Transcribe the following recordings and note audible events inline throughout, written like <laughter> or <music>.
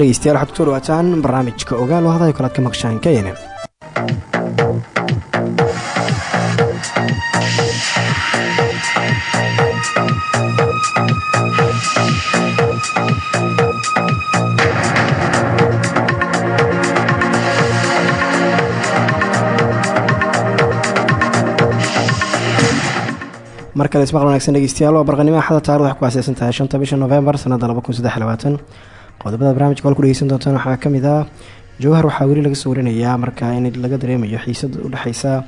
dhegeystayaal waxaad ku soo dhawaataan barnaamijka ogaal oo hadayo kalaad ka maqshaan kaynan mar kale ismaqal wanagsan barqanimo axada taarada waxay ku aaseysan tahay shanta bisha novembar sanada qodobada barnamijka hol ku dhegeysan doontaan waxaa ka mid ah jowhar waxaa weli laga soo warinayaa markaa in laga dareemayo xiisad udhexeysa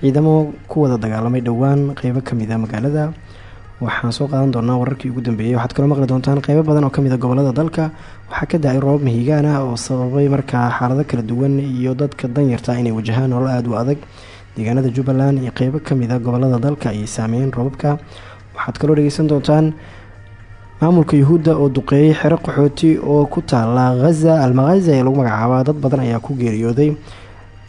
ciidamo ku wada dagaalamay dhowaan qeybo ka mid a magaalada. Waxaan soo qaadan doonaa wararkii ugu dambeeyey waxaad kaloo maqli doontaan qeybo badan oo ka mid a gobollada dalka. Waxaa ka da'ay roobab mahigaan ah oo sababay markaa xaalado kala duwan iyo dadka danyarta inay wajahaan nolol aada u adag. Deegaanada jubbaland iyo qeybo ka mid a gobollada dalka ayay saameeyeen roobabka. Waxaad kaloo dhegeysan doontaan maamulka yuhuudda oo duqeeyey xero qaxooti oo ku taala ghaza almaghaza ee lagu magacaaba dad badan ayaa ku geeriyooday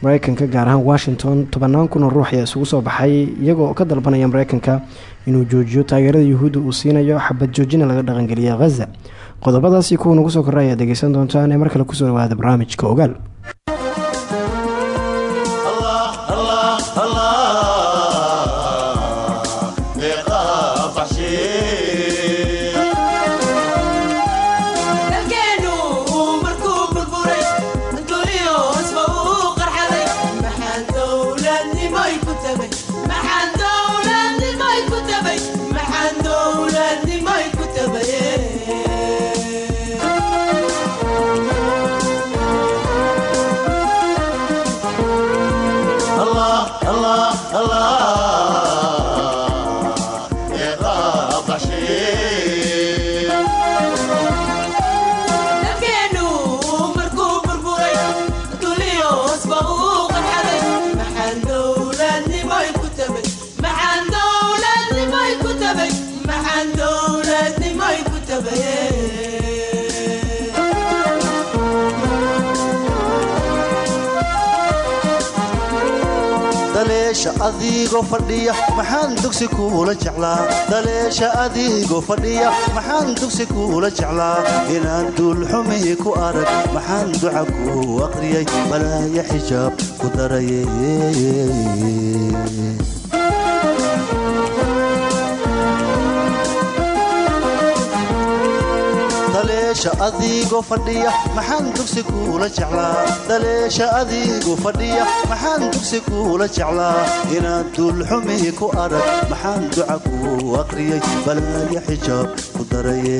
mareykanka gaar ahaan washington. Tobanaan kun ruux ayaa isugu soo baxay iyagoo ka dalbanaya mareykanka inuu joojiyo taageerada yuhuudda uu siinayo xabad joojina laga dhaqangeliya ghaza qodobadaasi kuwa nagu soo korra ayaad dhegeysan doontaan ee mar kale ku soo dhawaada barnaamijka ogaal adigoo fadhiya maxaan dugsi kuula jeclaa? Daleesha adigoo fadhiya maxaan dugsi kuula jeclaa? Inaan duulxumi ku arag maxaan duca ku aqriyay? Malaaya xijaab ku daraye daleesha adigoo fadhiya maxaan dugsi kuula jeclaa? Daleesha adigoo fadhiya maxaan dugsi kuula jeclaa? Inaad duulxumi ku arag maxaan duca ku aqriyay balaaya xijaab ku daraye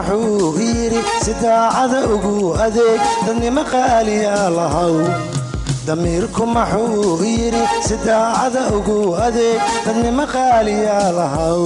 maxuu yidhi si daacada ugu adeeg dadnimo qaaliyaa lahaw damiirku maxuu yidhi si daacada ugu adeeg dadnimo qaaliyaa lahaw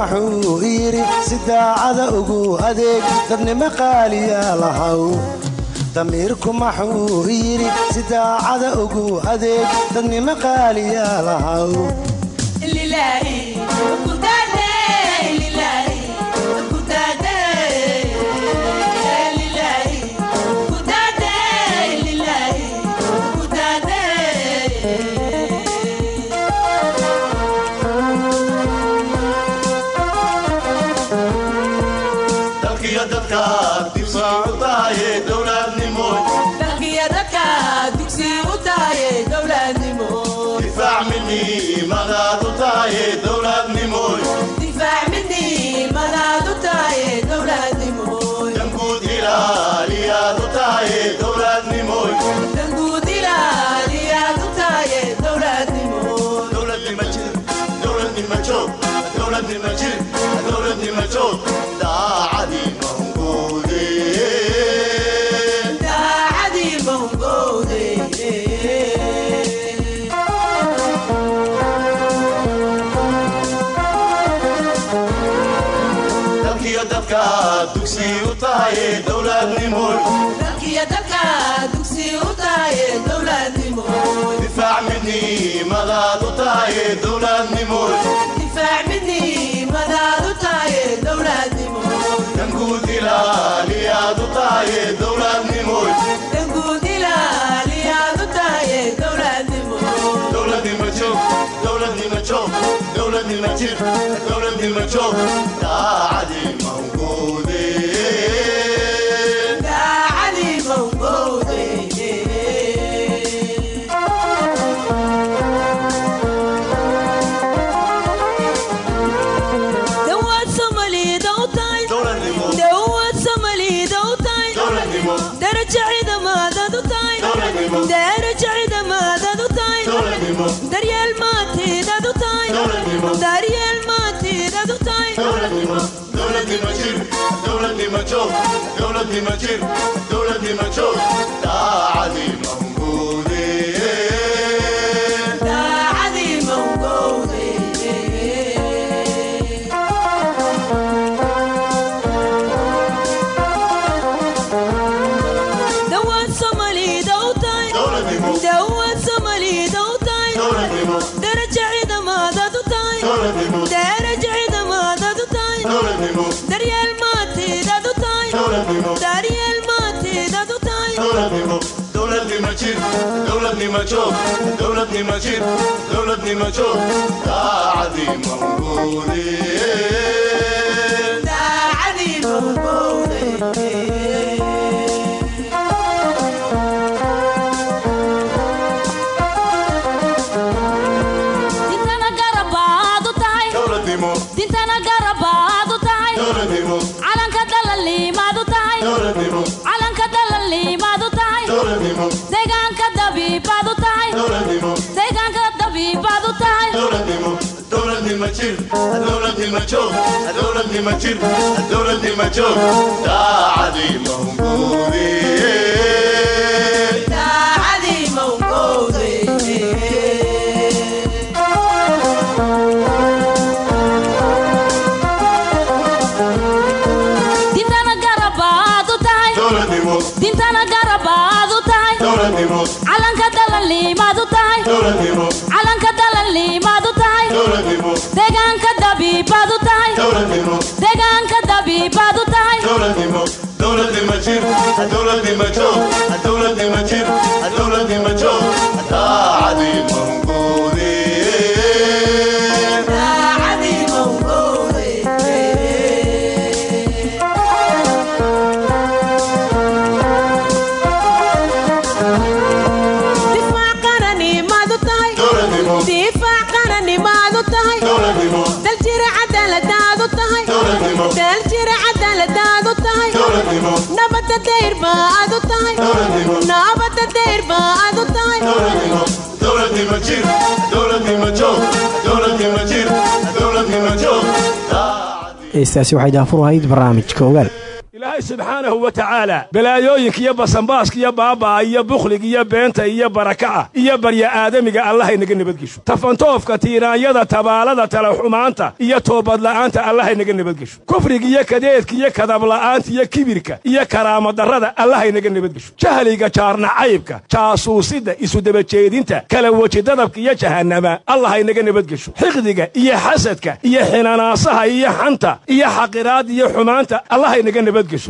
maxuu yidhi si daacada ugu adeeg dadnimo qaaliyaa lahaw. Damiirku maxuu yidhi si ugu adeeg dadnimo qaaliyaa lahaw dowladnimo jir dowladnimo joog daacadii mawguudeen dowladnimo jir joog daacadii mawguudeen daacadii u tahay dowladnimo calanka dalaliimaad u tahay dabiibaad u tahay deegaanka dabiibaad u tahay. Dowladnimo dowladnimo jir dowladnimo joog dowladnimo jir dowladnimo joog daacadii heestaasi waxay daafur ahayd barnaamijka ogaal ilaahay subxaanahu wa tacaala balaayooyinka iyo basanbaaska iyo baabaa iyo bukhliga iyo beenta iyo barakaca iyo barya aadamiga allahaynaga nabadgesho. Tafantoofka tiiraanyada tabaalada talaxumaanta iyo toobadla'aanta allahaynaga nabadgesho. Kufriga iyo kadeedka iyo kadabla'aanta iyo kibirka iyo karaamadarrada allahaynaga nabadgesho. Jahliga jaarnacaybka jaasuusida isudabajeedinta kala wejidadabka iyo jahannama allahaynaga nabadgesho. Xiqdiga iyo xasadka iyo xinanaasaha iyo xanta iyo xaqiraad iyo xumaanta allahaynaga nabadgesho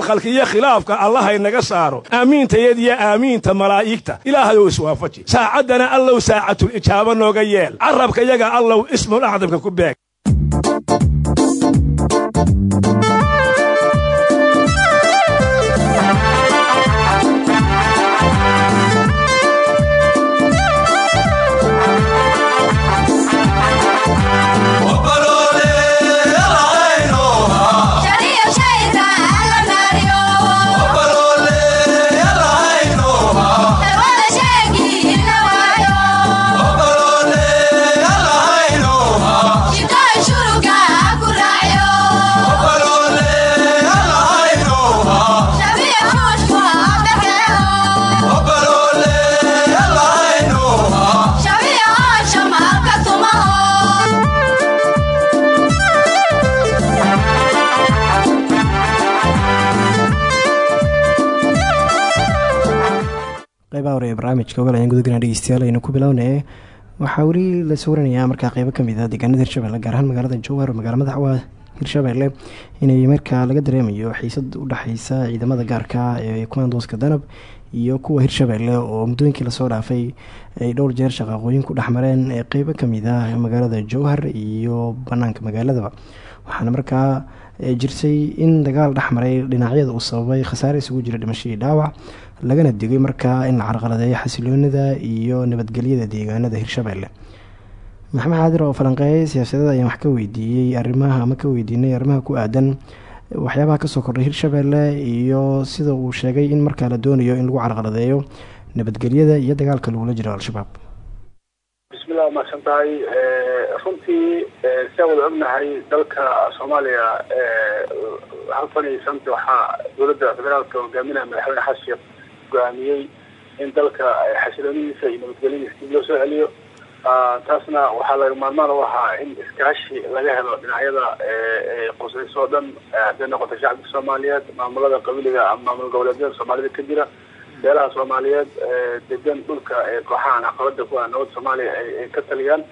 khalkhalka iyo khilaafka allahaynaga saaro. Aamiintayad iyo aamiinta malaa'igta. Ilaahayow iswaafaji saacaddana allow saacatul ijaaba nooga yeel. Carabka yaga allow ismul acdamka ku beeg barnaamijka ogal ayaan gudagana dhegeystayaal aynu ku bilownay waxaa weli la soo waranayaa markaa qeybo ka mid a deegaanada hirshabelle gaar ahaan magaalada jowhar magaala madaxwa hirshabelle inay markaa laga dareemayo xiisad u dhexeysa ciidamada gaarka ee kumandoska danab iyo kuwa hirshabelle oo muddooyinkii la soo dhaafay ay dhowr jeer shaqaaqooyin ku dhexmareen ee qeybo ka mid ah magaalada jowhar iyo banaanka magaaladaba. Waxaana markaa jirtay in dagaal dhexmaray dhinacyada uu sababay khasaare isugu jira dhimashadii dhaawac lagana digay markaa in la carqaladeeyo xasiloonida iyo nabadgelyada deegaanada hirshabelle. Maxamed xaadir oo falanqeeyay siyaasadada ayaan wax ka weydiiyey arrimaha ama ka weydiinay arrimaha ku aadan waxyaabaha ka soo kordhay hirshabelle iyo sida uu sheegay in markaa la doonayo in lagu carqaladeeyo nabadgelyada iyo dagaalka lagula jiro al-shabaab. Bismillah waa mahadsan tahay runtii siaan wada ognahay dalka soomaaliya halkan iyo santa waxaa dowladda federaalka hogaaminaha madaxweyne sheekh go'aamiyey in dalka xasiloonidiisa iyo nabadgelyadiisa dib loo soo celiyo. Taasna waxaa laga maarmaan u ahaa in iskaashi laga helo dhinacyada qusayso o dhan hadday noqoto shacabka soomaaliyeed maamulada qabiliga ama maamul goboleedyada soomaalida ka jira beelaha soomaaliyeed degan dhulka kooxahan caqabada ku ah nabad soomaaliya ay ka taliyaan.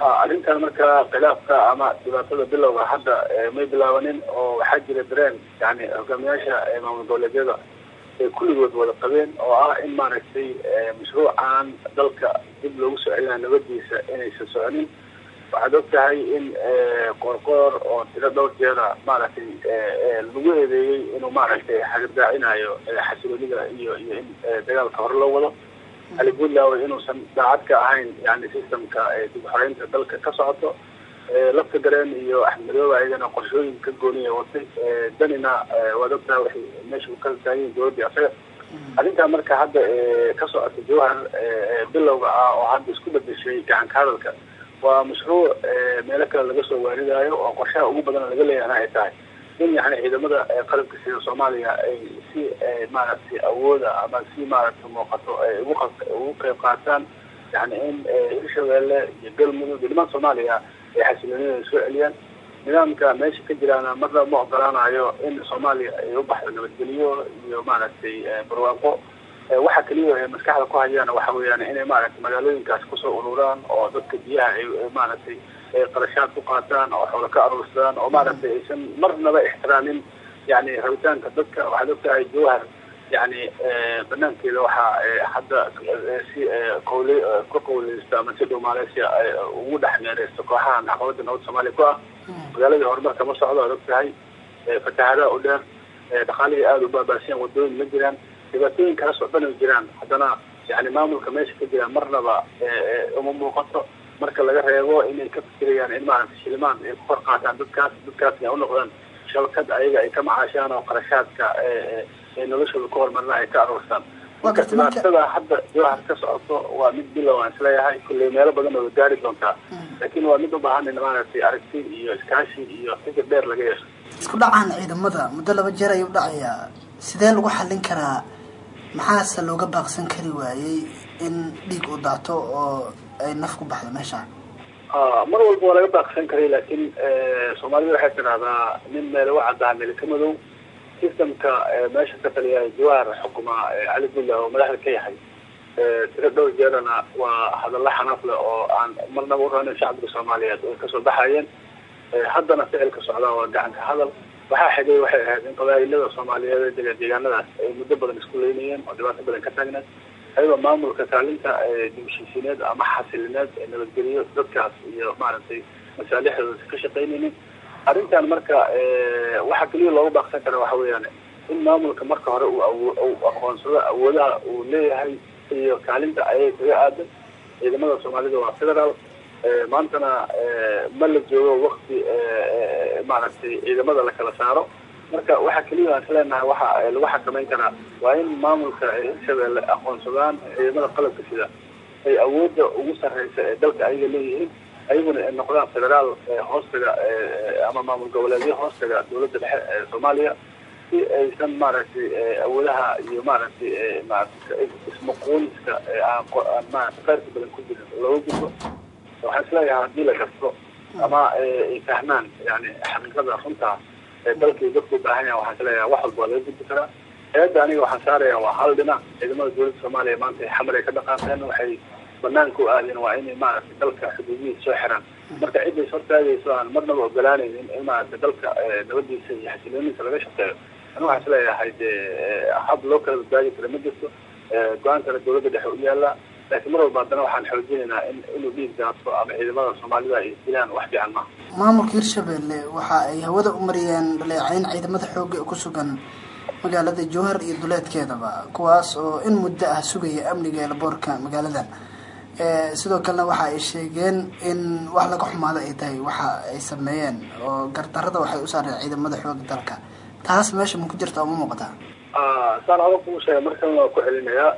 Arrintan marka khilaafka ama dhibaatada bilowga hadda may bilaabanin oo waxaa jira dareen yani hogaamiyaasha maamul goboleedyada ay kulligood wada qabeen oo ah in maaragtay mashruucan dalka dib loogu soo celinayo nabadiisa inaysan soconin. Waxaad og tahay in qoorqoor oo tiro dhowr jeera maaragtay lagu eedeeyey inuu maaragtay xagirdaacinayo xasiloonida iyo iyo in dagaalka hore loo wado. Ali puntland inuusan daacad ka ahayn yani systemka dib xoreynta dalka ka socoto lafta gareen iyo axmed madoobe ayagana qorshooyin ka gooniya watay danina waad og tahay waxay meesha ka taagiin dowladii asaga arrintaa marka hadda ka socota jawhar bilowga ah oo hadda isku bedeshay gacanka hadalka waa mashruuc meelo kale laga soo waaridaayo oo qorshaha ugu badan laga leeyahana ay tahay. In yani ciidamada qalabka sida soomaaliya ay si maaragtay awooda ama si maaragtay muuqato ay ugu qeyb qaataan yani in hirshabelle iyo galmudug iyo dhiman soomaaliya ay xasilooniyada soo celiyaan nidaamka meesha ka jiraana marna ma ogolaanayo in soomaaliya. ay u baxdo nabadgelyo iyo maaragtay barwaaqo waxa keliya ay maskaxda ku hayaan waxa weeyaan inay maaragtay magaalooyinkaas ku soo ururaan oo dadka biyaha ay maaragtay qarashaad ku qaataan oo xoolo ka aruursadaan oo maaragtay aysan marnaba ixtiraamin yani rabitaanka dadka waxaad ogtahay jawhar yani banaankeeda waxaa hadda si qawle ku qawleysta ama si dhow maaleysia ugu dhex meereysta kooxahan caqabada nabad soomaaliya ku ah magaaladii horumarka ma socdo aad og tahay fatahaadaha u dheer dhaqaalihii aada u baabaasiyaan wadooyin ma jiraan dhibaatooyinkaas oo dhan ay jiraan. Haddana yani maamulka meesha ka jira marnaba uma muuqato marka laga reebo inay ka fikirayaan in maaragtay shilimaan ay ku kor qaataan dadkaas dadkaasna ay unoqdaan shabakad ayaga ay ka macaashaan oo qarashaadka ee noloshooda ku horumarna ay ka aruurstaan marka dhibaatada hadda jawhar ka socoto waa mid bilow aan is leeyahay kulley meelo badan oo gaari doontaa laakiin waa mid u baahan in maaragtay aragti iyo iskaashi iyo fikir dheer laga yeesho isku dhacan ciidamada muddo laba jeer ayuu dhacayaa sidee lagu xallin karaa? Maxaase looga baaqsan kari waayey in dhiig uu daato oo ay naf ku baxdo meesha? Ah, mar walba waa laga baaqsan karay laakiin soomaalida waxay tidahdaa nin meel u caddaa meel ka madow systemka eh, meesha ka taliya jawaar xukuma cali bulla oo madaxda ka yahay. Eh, tiro dhowr jeerana waa hadallo xanaaf leh oo aan marnaba u ranin shacbiga soomaaliyeed oo ka soo baxayeen. Haddana ficilka socdaa waa gacanka hadal. Waxaa xigay waxay ahayd in qabaa'ilada soomaaliyeed ee dega deegaanadaas ay muddo badan isku leynayeen oo dhibaato badan ka taagneed ayagoo maamulka kaalinta ee dibheshiisiineed ama xasilineed ee nabadgeliyo dadkaas iyo maaragtay masaalixdooda ka shaqaynaynin arrintan marka eh, waxa keliya looga baaqsan kara waxa weeyaan in maamulka marka hore uu aqoonsado awoodaha uu leeyahay iyo kaalinta ayay kaga aadan. Ciidamada soomaalida waa federaal Eh, maantana eh, ma la joogo wakti maaragtay ciidamada la kala saaro. Marka waxa keliya aan isleenahay waxa lagu xakameyn karaa waa in maamulka hirshabelle aqoonsadaan ciidamada qalabka sida ay awoodda ugu sarreysa ee dalka ayaga leeyihiin ayaguna ay noqdaan federaal eh, hoostaga eh, ama maamul goboleedyo hoostaga dowladda dhexe ee soomaaliya. Si aysan maaragtay eh, awoodaha iyo maaragtay eh, maaragtay qayrka badan ku jirin looga gudbo waxaan is leeyahay haddii la garto ama eh, ay fahmaan yani xaqiiqada runtaa ee dalkii dadku baahan yahay waxaan is leeyahay wax walba waa laga gudbi karaa. Eedda aniga waxaan saaraya waa hal dhinac. Ciidamada dowladda soomaaliya maanta xamar ay ka dhaqaaqeen waxay banaanka u aadeen waa inay maaragtay dalka xuduudihiisa soo xiraan. Marka cidday hortaagayso aan marnaba ogolaanaynin in maaragtay dalka eh, nabadiisa iyo xasiloonidiisa laga shaqeeyo. Ani waxaan is leeyahay dee eh, hab loo kala badbaadi kara ma jirto. Eh, go'aankana dowladda dhexe u yaalla laakiin mar walba haddana waxaan xoojinaynaa in inuu dhiig daato ama ciidamada soomaalida ay dilaan wax fiican maaha. Maamulka hirshabelle waxa ay hawada u mariyeen dhaleecayn ciidamada xoogga ee ku sugan magaalada jowhar iyo duleedkeedaba kuwaas oo in muddo ah sugaya amniga eelaboorka magaaladan sidoo kalena waxa ay sheegeen in wax laga xumaado ay tahay waxa ay sameeyeen oo gardarada waxay u saareen ciidamada xoogga dalka. Taas meesha ma ku jirta oo ma muuqataa Ah, saan hore kuu sheegay mar kalena waa ku celinayaa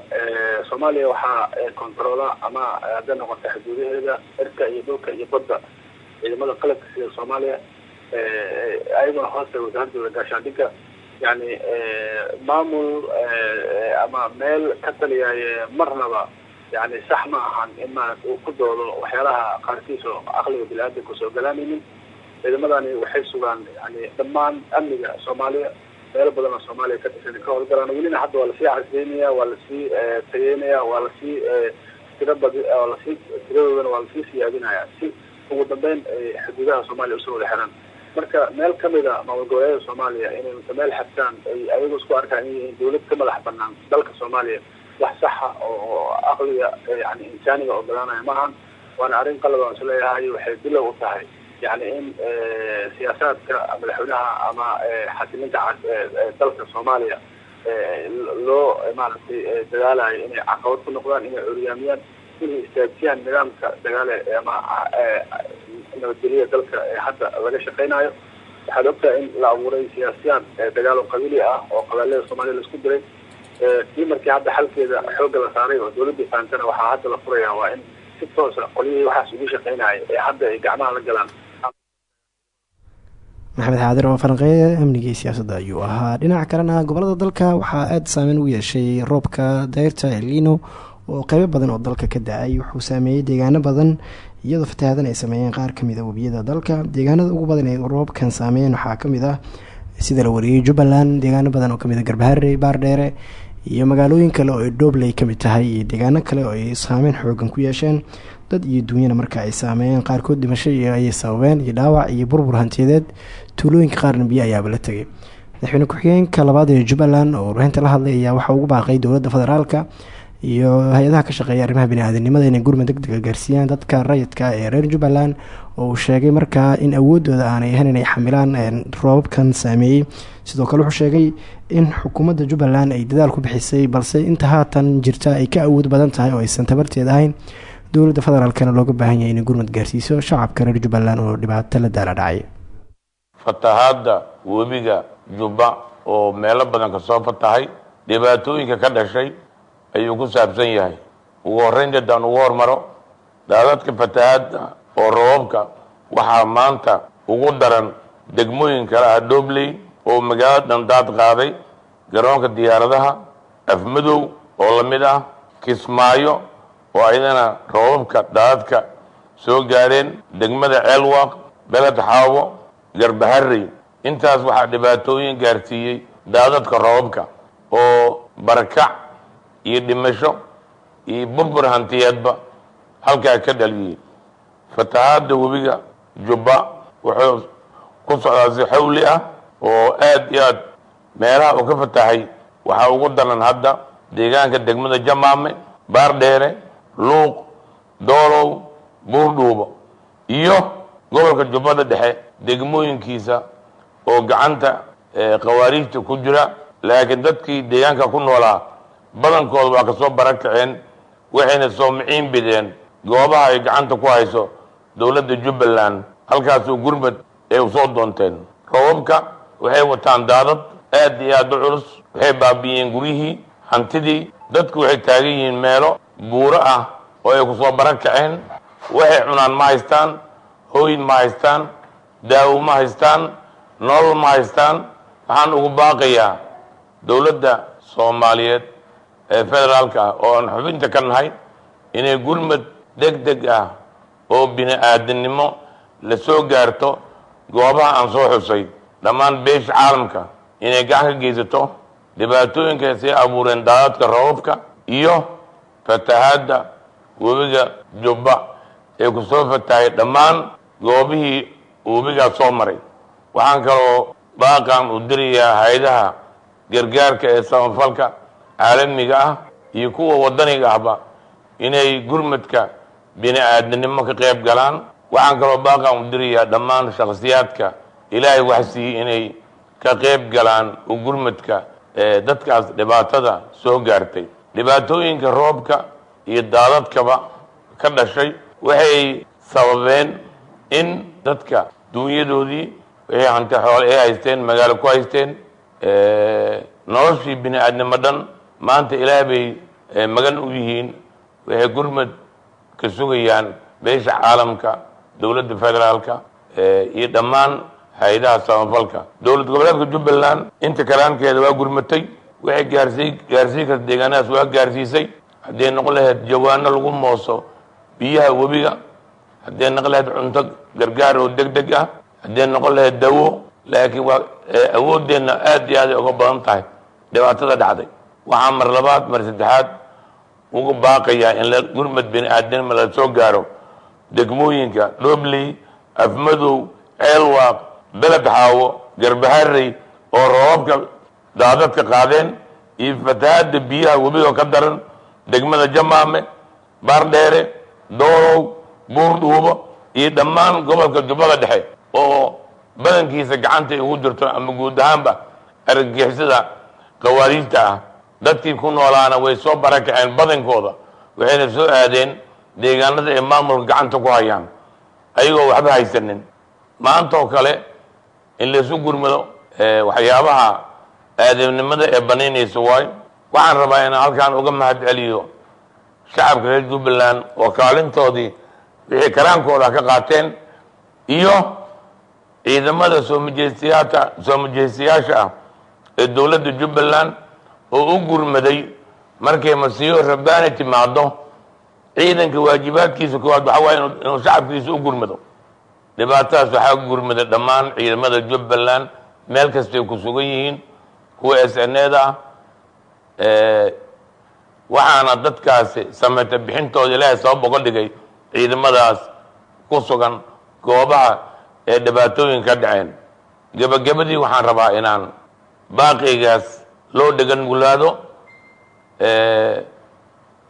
soomaaliya waxaa eh, controla ama eh, hadday noqoto xuduudaheeda cirka iyo dhulka iyo badda ciidamada qalabka sida soomaaliya eh, ayaguna hoosta wasaaradooda gaashaandhigga yani eh, maamul eh, ama meel ka taliyaye marnaba yani sax ma ahan in uu ku doodo waxyaalaha qaarkiis oo aqliga bini-aadamka soo galaanaynin ciidamadani waxay sugaan yani dhammaan amniga soomaaliya. Meelo badan oo soomaaliya ka dhisan ka howlgalaan welina hadda waa la sii casriyeynaya waa la sii eh, tageynaya waa la sii eh, tiro badi waa la sii tiradoodana waa la sii siyaadinaya si ugu dambeyn ay xuduudaha soomaaliya u soo wada xiraan marka meel ka mid a maamul goboleedyada soomaaliya inay meel xirtaan ay ayagu isku arkaan in yihiin dowlad ka madax banaan dalka soomaaliya wax saxa oo aqliga yani insaaniga ogolaanaya maahan waana arrin qalad aan is leeyahay waxay bilow u tahay. Yani in siyaasaadka madaxweynaha ama xasilinta dalka soomaaliya loo maaragtay dadaalayo inay caqabad ku noqdaan inay curyaamiyaan inay istaajiyaan nidaamka dagaale ama nabadgelyada dalka hadda laga shaqeynayo. Waxaad ogtahay in la abuuray siyaasiyaan dagaal oo qabiili ah oo qabailada soomaaliya la isku diray Eh, tii markii hadda xalkeeda xoogga la saaray oo dowladda fahamtana waxaa hadda la furaya waa in si toosa qolyihii waxaas ugu shaqeynaya ee hadda ay gacmaha la galaan. Maxamed xaadir oo falanqeeya amniga iyo siyaasadda ayuu ahaa. Dhinaca kalena gobollada dalka waxaa aada saameyn u yeeshay roobka dayrta elino oo qeybo badan oo dalka ka da'ay. Wuxuu saameeyey deegaano badan iyadoo fatahaadan ay sameeyeen qaar ka mid a webiyada dalka. Deegaanada ugu badan ee roobkan saameeyeen waxaa ka mid ah sida la wariyey jubbaland deegaano badan oo ka mid a garbaharre baardheere iyo magaalooyin kale oo ay dhoobley ka mid tahay iyo deegaano kale oo ay saameyn xoogan ku yeesheen. Dad iyo duunyana marka ay saameeyeen qaarkood dhimasho ayay sababeen iyo dhaawac iyo burbur hantiyadeed tuulooyinka qaarna biyo ayaaba la tegay madaxweyne ku-xigeenka labaad ee jubbaland oo warbaahinta la hadlay ayaa waxaa ugu baaqay dowladda federaalka iyo hay'adaha ka shaqeeya arrimaha bini-aadanimada inay gurmad deg dega gaarsiiyaan dadka rayidka ee reer jubbaland oo sheegay markaa in awoodooda aanay ahayn inay xamilaan roobabkan saameeyey. Sidoo kale wuxuu sheegay in xukuumadda jubbaland ay dadaal ku bixisay balse inta haatan jirta ay ka awood badan tahay oo aysan tabarteed ahayn. Dowladda federaalkana looga baahan yahay inay gurmad gaarsiiso shacabka reer jubbaland oo dhibaato la daala dhacay. Fatahaadda webiga jubba oo meelo badan ka soo fatahay dhibaatooyinka ka dhashay ayuu ku saabsan yahay. Ugu horreyn haddaan ugu hormaro. Daadadka fatahaadda oo roobabka waxaa maanta ugu daran degmooyin kale ah dhobley oo magaalada dhandaad qaaday garoonka diyaaradaha afmadow oo la mid ah kismaayo oo ayadana roobabka daadadka soo gaareen degmada ceelwaaq beled xaawo garbaharey intaas waxaa dhibaatooyin gaarsiiyey daadadka roobabka oo barakac iyo dhimasho iyo burbur hantiyeedba halkaa ka dhaliyey fatahaadda webiga jubba wuxuu ku socdaa si xawli ah oo aad iyo aad meelaha uu ka fatahay. Waxaa ugu daran hadda deegaanka degmada jamaame baardheere luuq doolow buurdhuubo iyo gobolka jubbada dhexe degmooyinkiisa oo gacanta khawaariijta ku jira. Laakiin dadkii deegaanka ku noolaa badankooda waa ka soo barakaceen waxayna soo miciin bideen. Goobaha ay gacanta ku hayso dowladda jubbaland halkaasoo gurmad ay u soo doonteen roobabka waxay wataan daadad aad iyo aad u culus waxay baabi'iyeen guryihii hantidii dadku waxay taagan yihiin meelo buuro ah oo ay ku soo barakaceen waxay cunaan ma haystaan hooyin ma haystaan daawo ma haystaan nolol ma haystaan. Waxaan ugu baaqayaa dowladda soomaaliyeed ee federaalka ah oo aan xubinta ka nahay inay gurmad deg deg ah oo bini aadamnimo la soo gaarto goobaha aan soo xusay dhammaan beesha caalamka inay gacan ka geysato dhibaatooyinka say abuureen daadadka roobabka iyo fatahaadda webiga jubba ee ku soo fatahay dhammaan goobihii webigaa soo maray. Waxaan kaloo baaqan u dirayaa hay'adaha gargaarka ee samafalka caalamiga ah iyo kuwa wadaniga ahba inay gurmadka bini aadamnimo ka qayb galaan. Waxaan kaloo baaqan u dirayaa dhammaan shakhsiyaadka ilaahay wax siiyey inay ka qayb galaan u gurmadka dadkaas dhibaatada soo gaartay. Dhibaatooyinka roobka iyo daadadkaba ka dhashay waxay sababeen in dadka dunyadoodii waxay hanti xoole ay haysteen magaalo ku haysteen noloshii bini aadnimo dhan maanta ilaah bay magan u yihiin waxay gurmad ka sugayaan beesha caalamka dowladda federaalka iyo dhammaan hay'adaha samafalka. Dowlad goboleedka jubbaland inta karaankeeda waa gurmatay waxay gaarsii gaarsiin karta deegaanadaas waa gaarsiisay. Hadday noqon lahayd jawaano lagu mooso biyaha webiga hadday noqon lahayd cunto gargaar oo deg deg ah hadday noqon lahayd dawo laakiin waa awooddeenna aad iyo aaday uga badan tahay. Dhibaatada dhacday waxaa mar labaad mar saddexaad ugu baaqayaa in la gurmad bini aadamnimo la soo gaaro degmooyinka dhobley afmadow ceelwaaq beled xaawo garbaharey oo roobabka daadadka qaadeen iyo fatahaadda biyaha webiga ka daran degmada jamaame baardheere doolow buurdhuubo iyo dhammaan gobolka jubbada dhexe oo badankiisa gacantay ugu jirto ama guud ahaanba argagixisada khawaariijta ah dadkii ku noolaana way soo barakaceen badankooda waxayna soo aadeen deegaanada ay maamulka gacanta ku hayaan ayagoo waxba haysanin. Maanta oo kale in laysu gurmado waxyaabaha aadamnimada ee banaynaysa waayo waxaan rabaa inaan halkaan uga mahad celiyo shacabka reer jubbaland oo kaalintoodii wixii karaankooda ka qaateen iyo ciidamada soo majeystayaata soo majeystayaasha ah ee dowladda jubbaland oo u gurmaday markay masiibo rabbaani timaado ciidanka waajibaadkiisa koowaad waxaa waaye inuu shacabkiisa u gurmado. Dhibaatadaas waxaa gurmaday dhammaan ciidamada jubbaland meel kastay ku sugan yihiin kuwa s n eda ah. Waxaana dadkaasi samayta bixintooda ilaahay sabab uga dhigay ciidamadaas ku sugan goobaha ee dhibaatooyin ka dhaceen. Gebagabadii waxaan rabaa inaan baaqigaas loo dhegan mulaado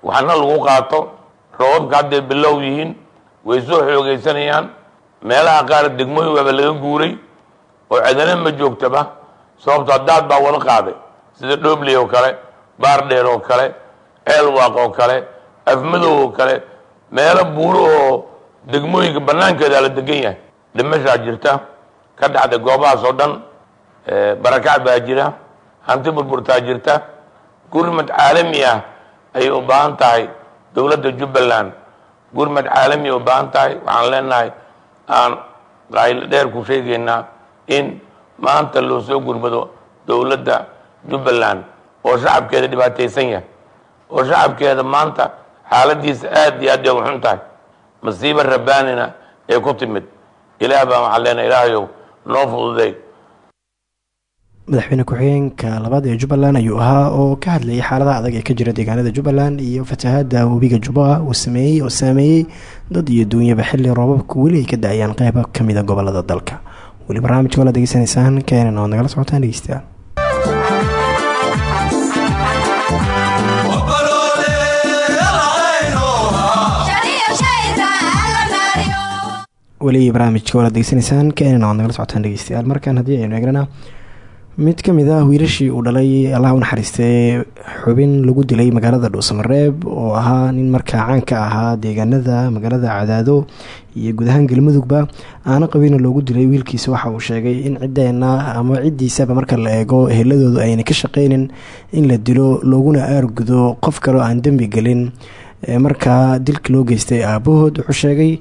waxaana lagu qaato roobabka hadday bilow yihiin way soo xoogaysanayaan meelaha qaar degmooyin waaba laga guuray oo cidana ma joogtaba sababto daad baa wada qaaday sida dhobley oo kale baardheer oo kale ceelwaaq oo kale afmadow oo kale meelo buuro oo degmooyinka banaankeeda la degan yahay. Dhimashaa jirta ka dhacday goobahaas oo dhan barakac baa jira hanti burburtaa jirta? Gurmad caalami ah ayay u baahan tahay dowladda jubbaland. Gurmad caalami u baahan tahay waxaan leenahay aan qaaylo dheer ku sheegaynaa in maanta loo soo gurmado dowladda jubbaland oo shacabkeeda dhibaataysan yahay oo shacabkeeda maanta xaaladiisa aad iyo aad ay ugu xun tahay. Masiibo rabbaanina ee ku timid. Ilaah baan waxaan leenahay ilaahayow noo fududay madaxweyne ku-xigeenka labaad ee jubbaland ayuu ahaa oo ka hadlayay xaaladaha adag ee ka jira deegaanada jubbaland iyo fatahaada webiga jubba uu sameeyey oo saameeyey dad iyo duunyaba xilli roobabku weli ay ka da'ayaan qeybo kamida gobollada dalka. Weli barnaamijka wala degeysanaysaan keenan ood nagala socotaan dhegeystayaal. Weli barnaamijka wala degeysanaysaan keenan ood nagala socotaan dhegeystayaal. Markaan haddii aynu eegnana mid ka mid ah wiilashii uu dhalay allaha u xubin lagu dilay magaalada dhuusamareeb oo ahaa nin markaa caan ka ahaa deegaanada magaalada cadaado iyo guud galmudugba aana qabina loogu dilay wiilkiisa. Waxa uu sheegay in cideena ama ciddiisaba marka la eego eheladoodu ayna ka shaqeynin in la dilo looguna aargudo qof kaleo aan dembi gelin markaa dilka loo geystay aabahood wuxuu sheegay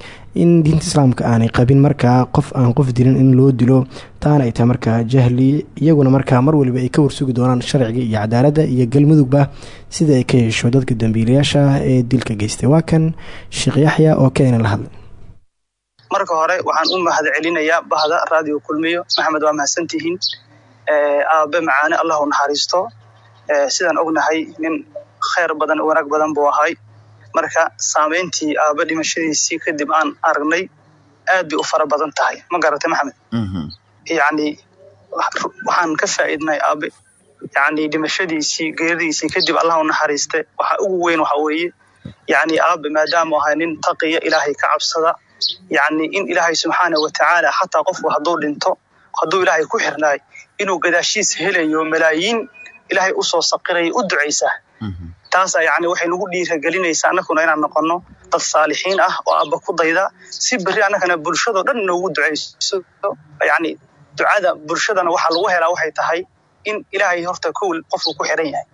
in diinta islaamka aanay qabin markaa qof aan qof dilin in loo dilo taana ay tahay markaa jahli iyaguna markaa mar waliba ay ka warsugi doonaan sharciga iyo cadaaladda iyo galmudugba sida ay ka yeesho dadka dambiilayaasha ee dilka geystay. Waa kan sheekh yaxya oo keenan la hadlay marka hore waxaan u mahad celinayaa bahda raadiyo kulmiyo maxamed waa mahadsantihiin. Aabe macaane allah u naxariisto sidaan ognahay nin kheyr badan wanaag badan buu ahay marka saameyntii aabe dhimashadiisii kadib aan aragnay aad bay u fara badan tahay. Ma garatay maxamed? Yacni waxaan ka faa'iidnay aabe yacni dhimashadiisii geeradiisii kadib allah u naxariiste waxa ugu weyn waxa weeye yacni aabe maadaama ahay nin taqiya ilaahay ka cabsada yacni in ilaahay subxaana watacaala xataa qofku hadduu dhinto hadduu ilaahay ku xirnaay inuu gadaashiisa helayo malaayiin ilaahay u soo saqiraya u ducaysa taasa yani waxay nagu dhiiragelinaysaa annakuna inaan noqono dad saalixiin ah oo aabba ku dayda. Si berri annagana bulshadoo dhan noogu ducayso yani ducada bulshadana waxaa lagu helaa waxay tahay in ilaahay horta kow qofku ku xiran yahay.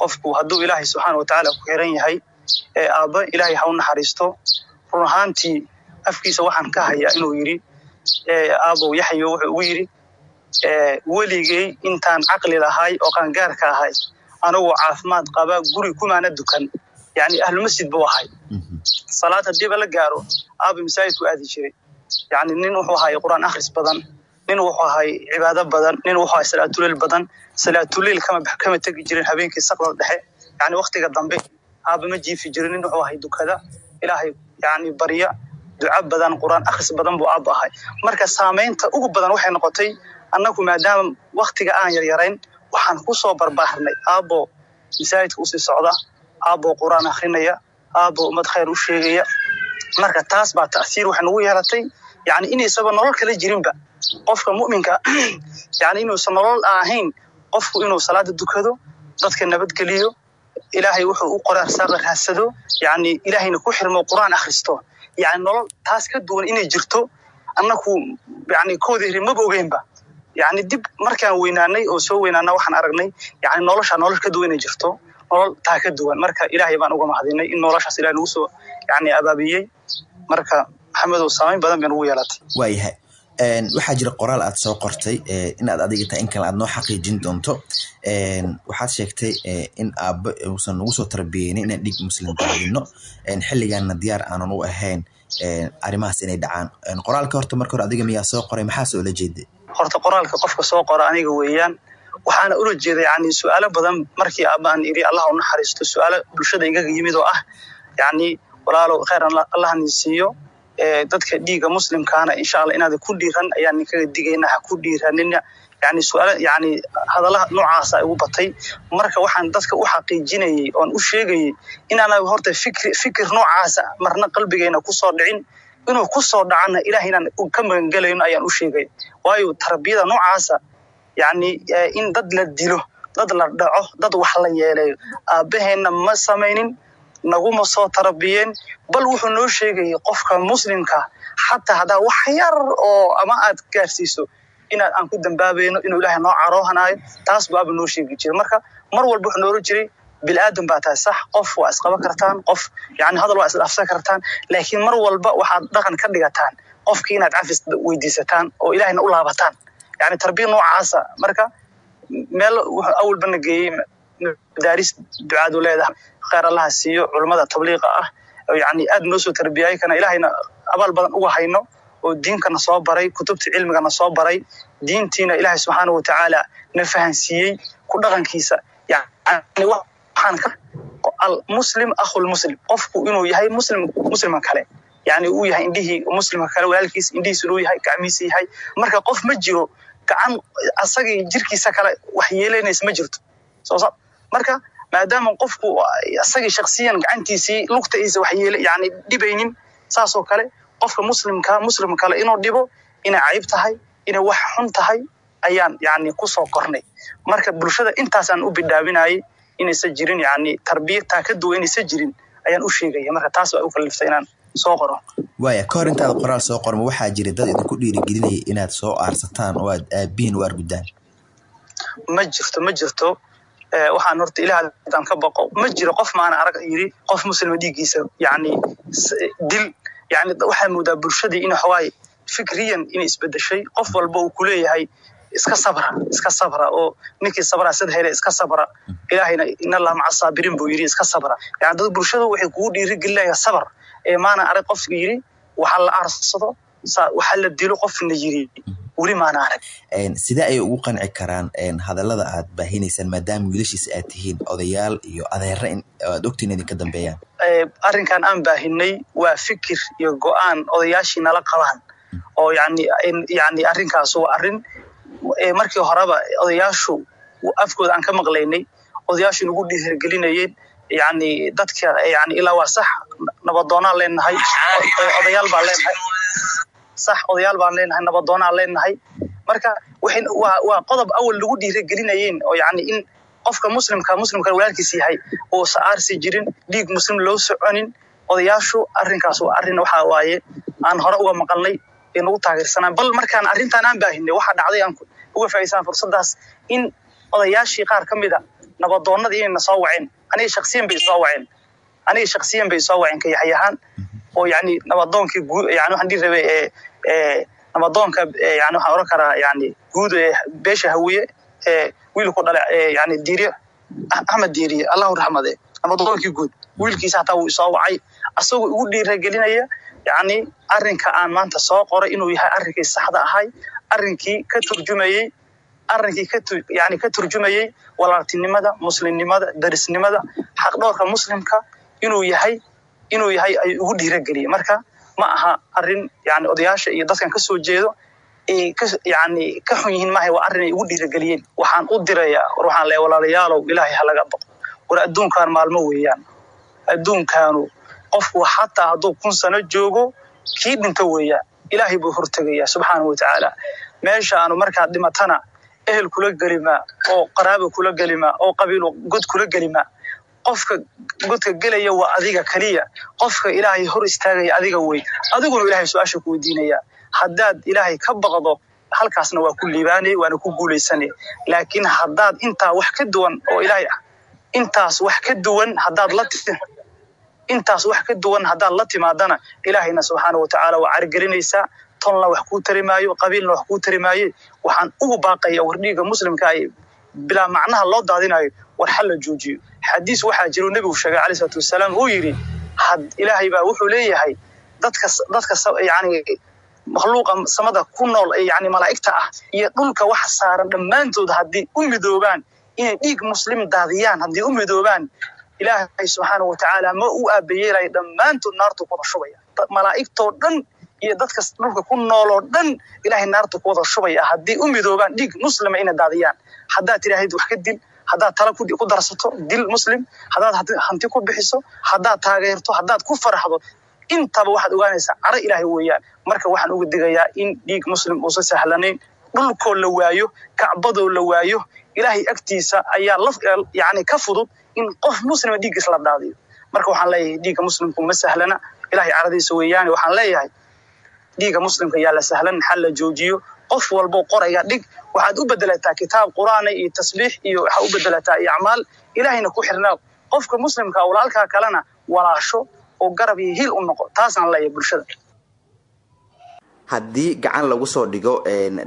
Qofku hadduu ilaahay subxaana watacaala ku xiran yahay ee aabba ilaahay ha u naxariisto run ahaantii afkiisa waxaan ka hayaa inuu yidhi aabow yaxyo wuxuu ugu yidhi weligay intaan caqli lahay oo qaangaarka ahay anagoo caafimaad qaba guri kumaana dukan. Yani ahlumasjid buu ahay. Salaad hadiiba la gaaro aaba masaajidku aadi jiray. Yani nin wuxuu ahay qur'aan akhris badan nin wuxuu ahay cibaado badan nin wuxuu ahay salaatuleyl badan. Salaatuleyl kama kama tegi jirin habeenkii saqda dhexe. Yani waktiga dambe aaba ma jiifi jirin nin wuxuu ahay dukada. Ilaahay yani barya duco badan qur'aan akhris badan buu aaba ahay. Marka saamaynta ugu badan waxay noqotay annagu maadaama waktiga aan yaryarayn waxaan ku soo barbaarnay aabbo masaajidka u sii socda aabbo qur'aan akrinaya aabbo ummad khayr u sheegaya. Marka taas baa ta'siir waxay nagu yeelatay yani inaysaba nolol kala jirinba. Qofka mu'minka <clears throat> yani inuusan nolol ahayn qofku inuu salaada dukado dadka nabadgeliyo ilaahay wuxuu u qoray arsaaqa raadsado yani ilaahayna ku xirmo qur'aan akhristo. Yani nolol taas ka duwan inay jirto annaku yani koodii maba ogeynba yani dib markaan weynaanay oo soo weynaana waxaan aragnay yani nolosha nolol ka duwan jirto nolol taa ka duwan. Marka ilaahay baan uga mahadinay in noloshaas ilahay nagu soo yani abaabiyey. Marka maxamedow saamayn badan bay nagu yeelatay. Waayahay waxaa jira qoraal aad soo qortay inaad adiga tahay in kale aad noo xaqiijin doonto. Waxaad sheegtay in aabbo uusan nagu soo tarbiyeynin inaan dhig muslim daadino xilligaana diyaar aanan u ahayn. Arrimahaas inay dhacaan. Qoraalka horta marka hore adiga miyaa soo qoray? Maxaase oola jeeday horta qoraalka qofka soo qora aniga weeyaan waxaana ula jeeda yani su'aalo badan markii aaba aan iri allah u naxariisto su'aalo bulshada igaga yimid oo ah yani walaalow kheyr allah ni siiyo dadka dhiiga muslimkaana insha allah inaada ku dhiiran ayaan ninkaga digayna ku dhiiranina yani su'aalo yani hadalaha noocaasa igu batay. Marka waxaan dadka u xaqiijinayay oon u sheegayay inaana horta fikri fikir noocaasa marna qalbigayna ku soo dhicin. Inuu ku soo dhacana ilaah inaan ka magangelayno ayaan u sheegay waayo tarbiyada noocaasa yani in dad la dilo dad la dhaco dad wax la yeeleeyo aabbaheenna ma samaynin naguma soo tarbiyeen bal wuxuu noo sheegayay qofka muslimka xataa haddaa wax yar oo ama aad gaarsiiso inaad aan ku dambaabayno inuu ilaahay noo caroohanaayo taas buu aaba noo sheegi jiray. Marka mar walba wuxuu noola jiray bilaadan baa tahay sax qof waa isqaban kartaan qof yani hadal waa isdhaafsan kartaan laakiin mar walba waxaad dhaqan ka dhigataan qofkii inaad cafis weydiisataan oo ilaahayna u laabataan. Yani tarbiya noocaasa marka meel wuxuu awalba na geeyey madaaris ducaadu leedahay kheyr allaha siiyo culummada tabliiqa ah yani aad noo soo tarbiyay kana ilaahayna abaal badan uga hayno oo diinkana soo baray kutubta cilmigana soo baray diintiina ilaahay subxaana watacaala na fahansiiyey ku dhaqankiisa. Yani waxaan ka almuslim akhulmuslim qofku inuu yahay muslim muslimka kale. Yani uu yahay indhihii muslimka kale walaalkiis indhihiis inuu yahay gacmihiisa yahay. Marka qof ma jiro gacan asagii jirkiisa kale wax yeelanaysa ma jirto. Soo sa marka maadaama qofku asagii shaksiyan gacantiisii lugtaiisa wax yeela yani dhibaynin saasoo kale qofka muslimka muslim kale inuu dhibo inay cayb tahay inay wax xun tahay ayaan yani ku soo kornay marka bulshada intaasaan u bidhaabinayay inaysan jirin yani tarbiya taa ka duwa inaysan jirin ayaan u sheegaya marka taas waa u kaliftay inaan soo qoro. Waaya ka hor intaad qoraal soo qorma waxaa jira dad idinku dhiirigelinaya inaad soo aarsataan oo aad aabihin u argudaan. Ma jirto ma jirto. Waxaan horta ilaah ka baqo. Ma jiro qof maana arag yiri qof muslima dhiiggiisa yani dil yani waxaa moodaa bulshadii in xawaaye fikriyan inay isbedeshay qof walba uu kuleeyahay iska sabra iska sabra. Oo ninkii sabra sad hele iska sabra. Ilaahayna in allah maca saabiriin buu yiri iska sabra. Yani dad bulshadu waxay kugu dhiirigelinaya sabar ee maana arag qofka yiri waxa la aarsado waxa la dilo qofna yiri weli maana arag. Sidee ayay ugu qanci karaan hadallada aad baahinaysaan maadaama wiilashiisa aad tihiin odayaal iyo adeera aad ogtiin idinka dambeeyaan? Arrinkan aan baahinay waa fikir iyo go'aan odayaashii nala qabaan. Oo yani yani arrinkaas waa arrin markii horeba odayaashu afkooda aan ka maqlaynay odayaashu nagu dhiirgelinayeen yani dadka yani ilaa waa sax nabadoonaan leenahay odayaal baan leenahay sax odayaal baan leenahay nabadoonaan leenahay. Marka waa qodob awal lagu dhiirigelinayeen oo yani in qofka muslimka muslimka walaalkiis yahay oo sa'aarsi jirin dhiig muslim loo soconin odayaashu arrinkaas waa arrin waxa waaye aan hore uga maqalnay ee nagu bal markaan arrintan aan baahinay waxaa dhacday uga faa'iidsaan fursadaas in odayaashii qaar ka mid a nabadoonnadii inayna soo waceen. Aniga shaksiyan bay soo waceen. Aniga shaksiyan bay soo waceen ka yaxyahaan oo yani nabadoonkii waxaan dhihi rabay ee ee nabadoonka yani waxaan oran karaa yani guud ee beesha hawiye ee wiilku dhale yani diiriye axmed diiriye allahu raxmade nabadoonkii guud. Wiilkiisa hataa wuu isoo wacay. Asagoo igu dhiiragelinaya yani arrinka aan maanta soo qoray inuu yahay arrinkii saxda ahay arrinkii ka turjumayey arrinkii ka yani ka turjumayey walaaltinimada muslimnimada darisnimada xaqdhoorka muslimka inuu yahay inuu yahay ay ugu dhiirageliyey marka ma aha arrin yani odayaasha iyo dadkan ka soo jeedo yani ka xun yihiin maaha waa arrin ay ugu dhiirageliyeen waxaan u dirayaa war waxaan leeyahay walaalayaalow ilaahay ha baqo. War adduunkan maalmo weeyaan. Adduunkaanu qofku xataa hadduu kun sano joogo kii dhinto weeyaan ilaahay buu hortegayaa subxaanahu watacaala meeshaanu markaad dhimatana ehel kula gelimaa oo qaraabo kula gelimaa oo qabiil god kula gelimaa qofka godka gelaya waa adiga keliya qofka ilaahay hor istaagaya adiga wey. Adiguna ilaahay su'aasha ku weydiinaya haddaad ilaahay ka baqdo halkaasna waa ku liibaanay waana ku guulaysanay laakiin haddaad intaa wax ka duwan oo ilaahay ah intaas wax ka duwan haddaad la intaas wax ka duwan haddaad la timaadana ilaahayna subxaana watacaala waa carigelinaysaa tolna wax kuu tari maayo qabiilna wax kuu tari maaye waxaan ugu baaqaya war dhiigga muslimka ay bilaa macnaha loo daadinayo war ha la joojiyo. Xadiis waxaa jiro nebigu sheegay calai salatu wasalaam uu yidhi had ilaahay baa wuxuu leeyahay dadka dadka yani makhluuqa samada ku nool yani malaa'igta ah iyo dhulka waxa saaran dhammaantood haddii u midoobaan inay dhiig muslim daadiyaan haddii u midoobaan ilaahay subxaana watacaala ma u aabayeelaya dhammaantood naartu ku wada shubaya. Malaa'igtoo dhan iyo dadka dhulka ku nooloo dhan ilaahay naartu ku wada shubaya. Haddii u midoobaan dhiig muslima inay daadiyaan. Haddaad tidhaahid wax ka dil haddaad tala ku darsato dil muslim haddaad hanti ku bixiso haddaad taageerto haddaad ku faraxdo intaba waxaad ogaanaysaa caro ilaahay weeyaan. Marka waxaan uga digayaa in dhiig muslim uusan sahlanayn dhulkoo la waayo kacbadoo la waayo ilaahay agtiisa ayaa yani ka fudud in qof muslima dhiiggiis la daadiyo. Marka waxaan leeyahay dhiigga muslimku ma sahlana? Ilahay caradiisa weeyaane waxaan leeyahay. Dhiigga muslimka yaa la sahlan xal la joojiyo? Qof walbo qoraya dhig waxaad u bedelataa kitaab qur'aana iyo tasbiix iyo waxaa u bedelataa iyo acmaal ilahayna ku xirnaa qofka muslimka walaalkaa kalena walaasho oo garab iyo hiil u noqo. Taasaan leeyahay bulshada. Haddii gacan lagu soo dhigo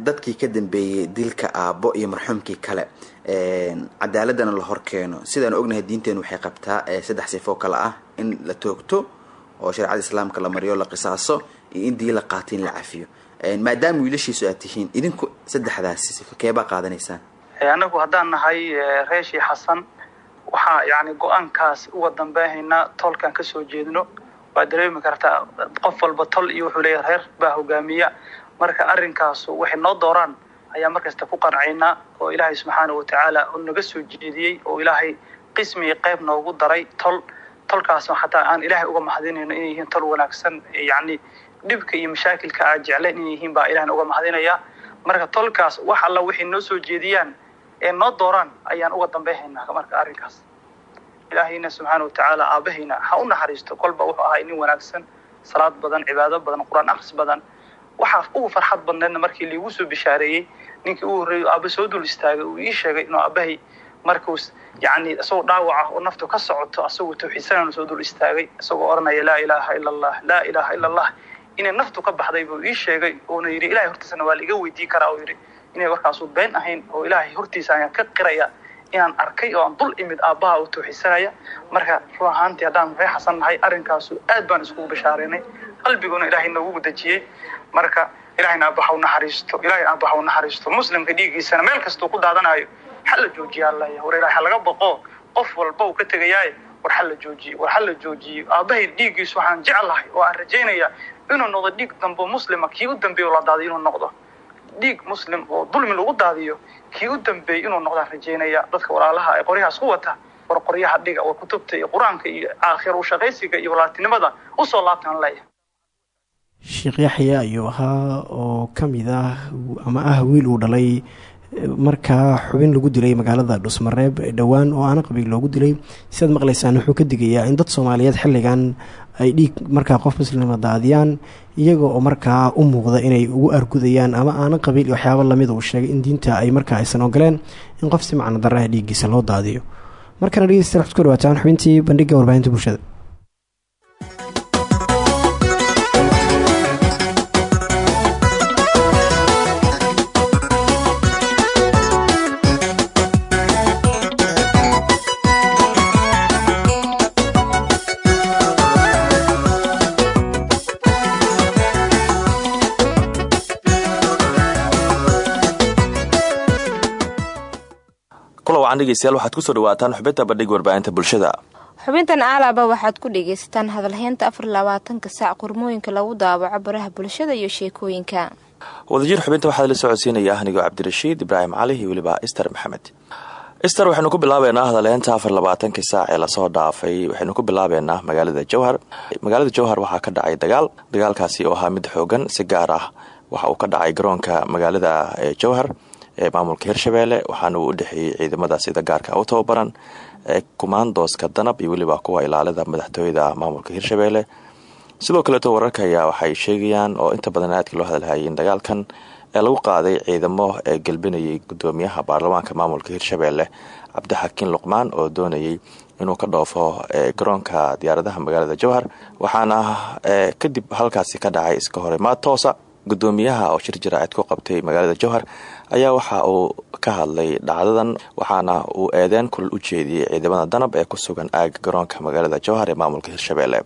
dadkii ka dambeeyey dilka aabbo iyo marxuumkii kale cadaaladana la hor keeno sidaanu ognahay diinteenu waxay qabtaa saddex sifoo kale ah. In la toogto oo shareecada islaamka la mariyo la qisaaso iyo in dii la qaato in la cafiyo maadaama wiilashiisu aad tihiin idinku saddexdaasi sifo keebaa qaadanaysaan? Anagu haddaan nahay reeshii xasan waxaa yani go'aankaas uga dambeynhaynaa tolkan ka soo jeedno. Waa dareemi kartaa qof walba tol iyo wuxuu leeyahay reer baa hogaamiya. Marka arrinkaasu waxay noo dooraan ayaa markasta ku qancaynaa oo ilaahay subxaanau watacaala oo naga soo jeediyey oo ilaahay qismigii qayb noogu daray tol. Tolkaas xataa aan ilaahay uga mahadinayno inay yihiin tol wanaagsan yani dhibka iyo mashaakilka aad jecleen inay yihiin baa ilahna uga mahadinaya. Marka tolkaas wax alla waxay noo soo jeediyaan ee noo dooraan ayaan uga dambayhaynaa marka arrinkaas. Ilaahayna subxaana watacaala aabahayna ha u naxariisto kolba wuxuu ahay nin wanaagsan salaad badan cibaado badan qur'aan akhris badan. Waxaa ugu farxad badneedna markii liigu soo bishaareeyey ninkii ugu horreeyo aaba soo dul istaagay uu ii sheegay inuu aabahay markuu yani isagoo dhaawaca oo naftu ka socoto asagoo tawxiidsananu soo dul istaagay isagoo odhanaya laa ilaaha ila allah laa ilaaha ila allah inay naftu ka baxday buu ii sheegay uuna yidhi ilahay hortiisana waa laiga weydiin karaa uu yidhi. Inay warkaasu been ahayn oo ilaahay hortiisa ayaan ka qiraya inaan arkay oo aan dul imid aabbaha uu tawxiidsanaya marka run ahaantii haddaan ree xasan nahay arrinkaasu aad baan iskugu bishaareynay qalbiguna ilaahay noogu dejiyey marka ilahayna aabbaha u naxariisto ilahayna aabbaha u naxariisto. Muslimka dhiiggiisana meel kastuu ku daadanayo ha la joojiya allaya war ilahay ha boqo qof walba uu ka tegayaaye war ha la war ha la joojiyo aabbahay dhiiggiisu waxaan jeclahay oo aan rajaynaya inuu noqdo dhiig dambo muslima kii u dambeeyo la daadiyo inuu noqdo. Dhiig muslim oo dulmi lagu daadiyo kii u dambeeyey inuu noqdaan rajaynaya dadka walaalaha ee qoryahaas ku wata war qoryaha dhiga war kutubta iyo qur'aanka iyo aakhir ushaqaysiga iyo walaaltinimada u soo laabtaan leeyahay sheekh yaxya ayuu ahaa oo ka mid ah ama ah wiil uu dhalay markaa xubin lagu dilay magaalada dhusmareeb dhowaan oo aana qabiil loogu dilay. Sidaad maqlaysaan wuxuu ka digayaa in dad soomaaliyeed xilligan ay dhiig markaa qof muslima daadiyaan iyaga oo markaa u muuqda inay ugu argudayaan ama aana qabiil iyo waxyaaba la mid uu sheegay in diinta ay markaa aysan ogoleen in qof si macno darraha dhiiggiisa loo daadiyo. Markana dhegeysta waxad ku dhawaataan xubintii bandhigga warbaahinta bulshada dhegeystayaal waxaad ku soo dhawaataan xubinta bandhig warbaahinta bulshada. Xubintan aalaba waxaad ku dhagaysataan hadalheynta afar labaatanka saac qormooyinka lagu daawaco baraha bulshada iyo sheekooyinka. Wadajir xubinta waxaa la socodsiinaya anigoo cabdirashiid ibraahim cali iyo weliba ister maxamed. Ister waxaynu ku bilaabeynaa hadalheynta afar labaatankii saac ee la soo dhaafay. Waxaynu ku bilaabeynaa magaalada jowhar magaalada jowhar waxaa ka dhacay dagaal. Dagaalkaasi oo ahaa mid xoogan si gaar ah waxa uu ka dhacay garoonka magaalada jowhar ee maamulka hirshabeelle waxaana uu u dhexeeyey ciidamada sida gaarka u tababaran ee kumaandooska danab iyo weliba kuwa ilaalida madaxtooyada maamulka hirshabeelle sidoo kaleeto wararka ayaa waxay sheegayaan oo inta badan aadka loo hadalhayay in dagaalkan ee lagu qaaday ciidamo ee gelbinayay gudoomiyaha baarlamaanka maamulka hirshabeelle cabdixakiin luqmaan oo doonayay inuu ka dhoofo garoonka diyaaradaha magaalada jowhar waxaana kadib halkaasi ka dhacay iska hore. Maatoosa gudoomiyaha oo shir jaraacid ku qabtay magaalada jowhar ayaa waxa uu ka hadlay dhacdadan waxaana uu eedeen kulal u jeediyey ciidamada danab ee ku sugan aaga garoonka magaalada jowhar ee maamulka hirshabeelle.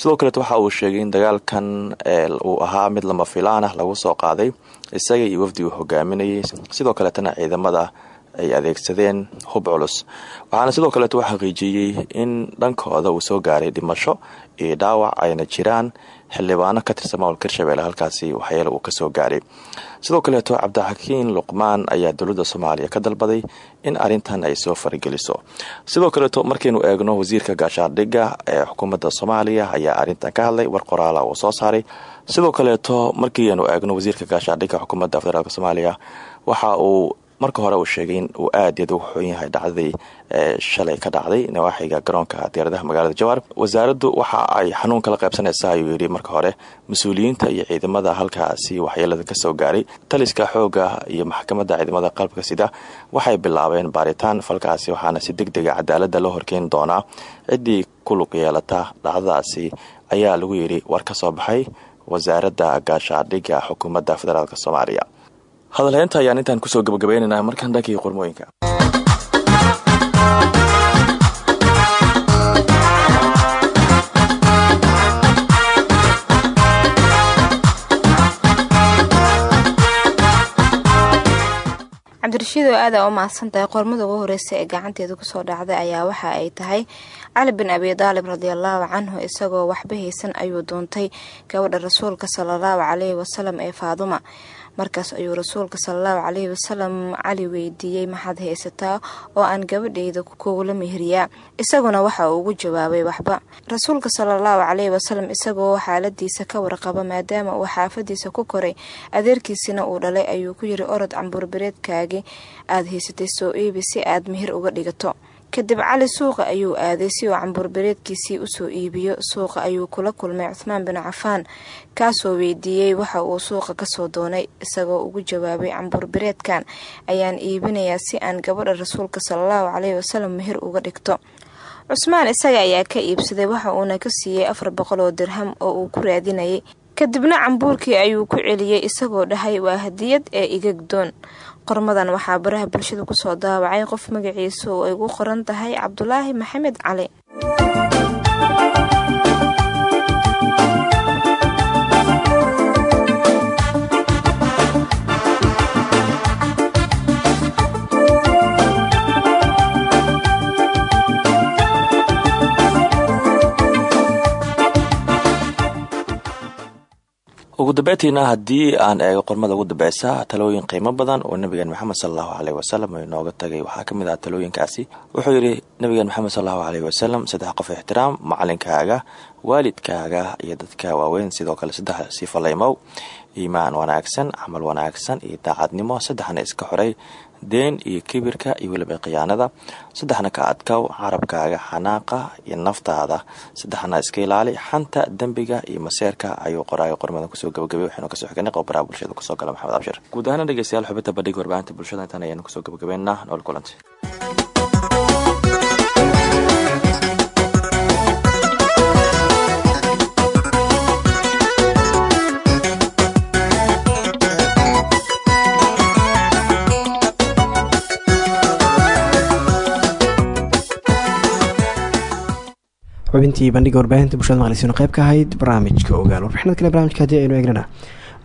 Sidoo kaleet waxa uu sheegay in dagaalkan uu ahaa mid lama filaan ah lagu soo qaaday isaga iyo wafdi uu hogaaminayay. Sidoo kaleetana ciidamada ay adeegsadeen hub culus. Waxaana sidoo kaleeto u xaqiijiyey in dhankooda uu soo gaaray dhimasho iyo dhaawac ayna jiraan xildhibaano ka tirsan maamulka hirshabelle halkaasi waxyeelo uu ka soo gaaray. Sidoo kaleeto cabdixakiin luqmaan ayaa dowladda soomaaliya ka dalbaday in arintan ay soo farigeliso sidoo kaleeto markaynu eegno wasiirka gaashaandhigga ee xukuumadda soomaaliya ayaa arintan ka hadlay war qoraala uu soo saaray. Sidoo kaleeto markiianu eegno wasiirka gaashaandhigga xukuumadda federaalk soomaaliya waxa uu marka hore uu sheegay in uu aad iyaad ugu xun yahay dhacdadii shalay ka dhacday nawaaxiga garoonka diyaaradaha magaalada jowhar wasaaraddu waxa ay xanuun kala qaybsanaysaa ayuu yidhi marka hore. Mas'uuliyiinta iyo ciidamada halkaasi waxyeelada ka soo gaaray. Taliska xooga iyo maxkamadda ciidamada qalabka sida waxay bilaabeen baaritaan falkaasi waxaana si deg dega cadaalada loo horkeeni doonaa. Ciddii ku lug yeelata dhacdadaasi ayaa lagu yidhi war ka soo baxay wasaaradda gaashaadhiga xukuumadda federaalk soomaaliya hadalheynta ayaan intaan ku soo gabagabaynaynaa markaan dhankii qormooyinka. Cabdirashiid oo aada u mahadsantahay qormada ugu horeysa ee gacanteeda ku soo dhacday ayaa waxa ay tahay cali bin abi daalib radiallahu canhu isagoo waxba haysan ayuu doontay gabadha rasuulka salallahu caleyhi wasalam ee faaduma markaas ayuu rasuulka salallahu caleyhi wasalam cali weydiiyey maxaad haysataa oo aan gabadheyda kugula meheriyaa isaguna waxa uu ugu jawaabay waxba. Rasuulka salallahu caleyhi wasalam isagoo xaaladiisa ka warqaba maadaama uu xaafadiisa ku koray adeerkiisina uu dhalay ayuu ku yiri orod cambuurbereedkaagii aada haysatay soo iibi si aad mehir uga dhigato kadib cali suuqa ayuu aaday si uu cambuurbereedkiisii u soo iibiyo. Suuqa ayuu kula kulmay cuhmaan bin cafaan kaasoo weydiiyey waxa uu suuqa ka soo doonay. Isagoo ugu jawaabay cambuurbereedkan ayaan iibinayaa si aan gabadha rasuulka salallahu caleyhi wasalam mehir uga dhigto. Cusmaan isaga ayaa ka iibsaday waxa uuna ka siiyey afar boqol oo dirham oo uu ku raadinayay. Kadibna cambuurkii ayuu ku celiyey isagoo dhahay waa hadiyad ee igagdoon qormadan waxaa baraha bulshada ku soo daawacay qof magaciisa oo ay ugu qoran tahay cabdulaahi maxamed cali ugu dambeyntiina haddii aan eego qormada ugu dambeysa talooyin qiimo badan oo nabigeen maxamed salallahu caleyhi wasalam inooga tagay. Waxaa ka mid ah talooyinkaasi. Wuxuu yidhi nabigeen maxamed salallahu caleyhi wasalam saddex qof ixtiraam macalinkaaga waalidkaaga iyo dadka waaweyn sidoo kale saddex sifaleymow iimaan wanaagsan camal wanaagsan iyo daacadnimo saddexna iska xoray deen iyo kibirka iyo weliba khiyaanada. Saddexna ka adkow carabkaaga xanaaqa iyo naftaada. Saddexna iska ilaali xanta dembiga iyo maseerka ayuu qoraayo. Qormadan ku soo gabagabay waxaynu ka soo xignay qobaraha bulshada ku soo gala maxamed abshir guud ahaana dhegeystayaal xubinta bandhiga warbaahinta bulshada intaan ayaanu ku soo gabagabeynaa. Nool kulanta xubintii bandhiga warbaahinta bulshada maqlisiino qayb ka ahayd barnaamijka ogaal. Warbixinad kale barnamijka haddii aynu eegnana.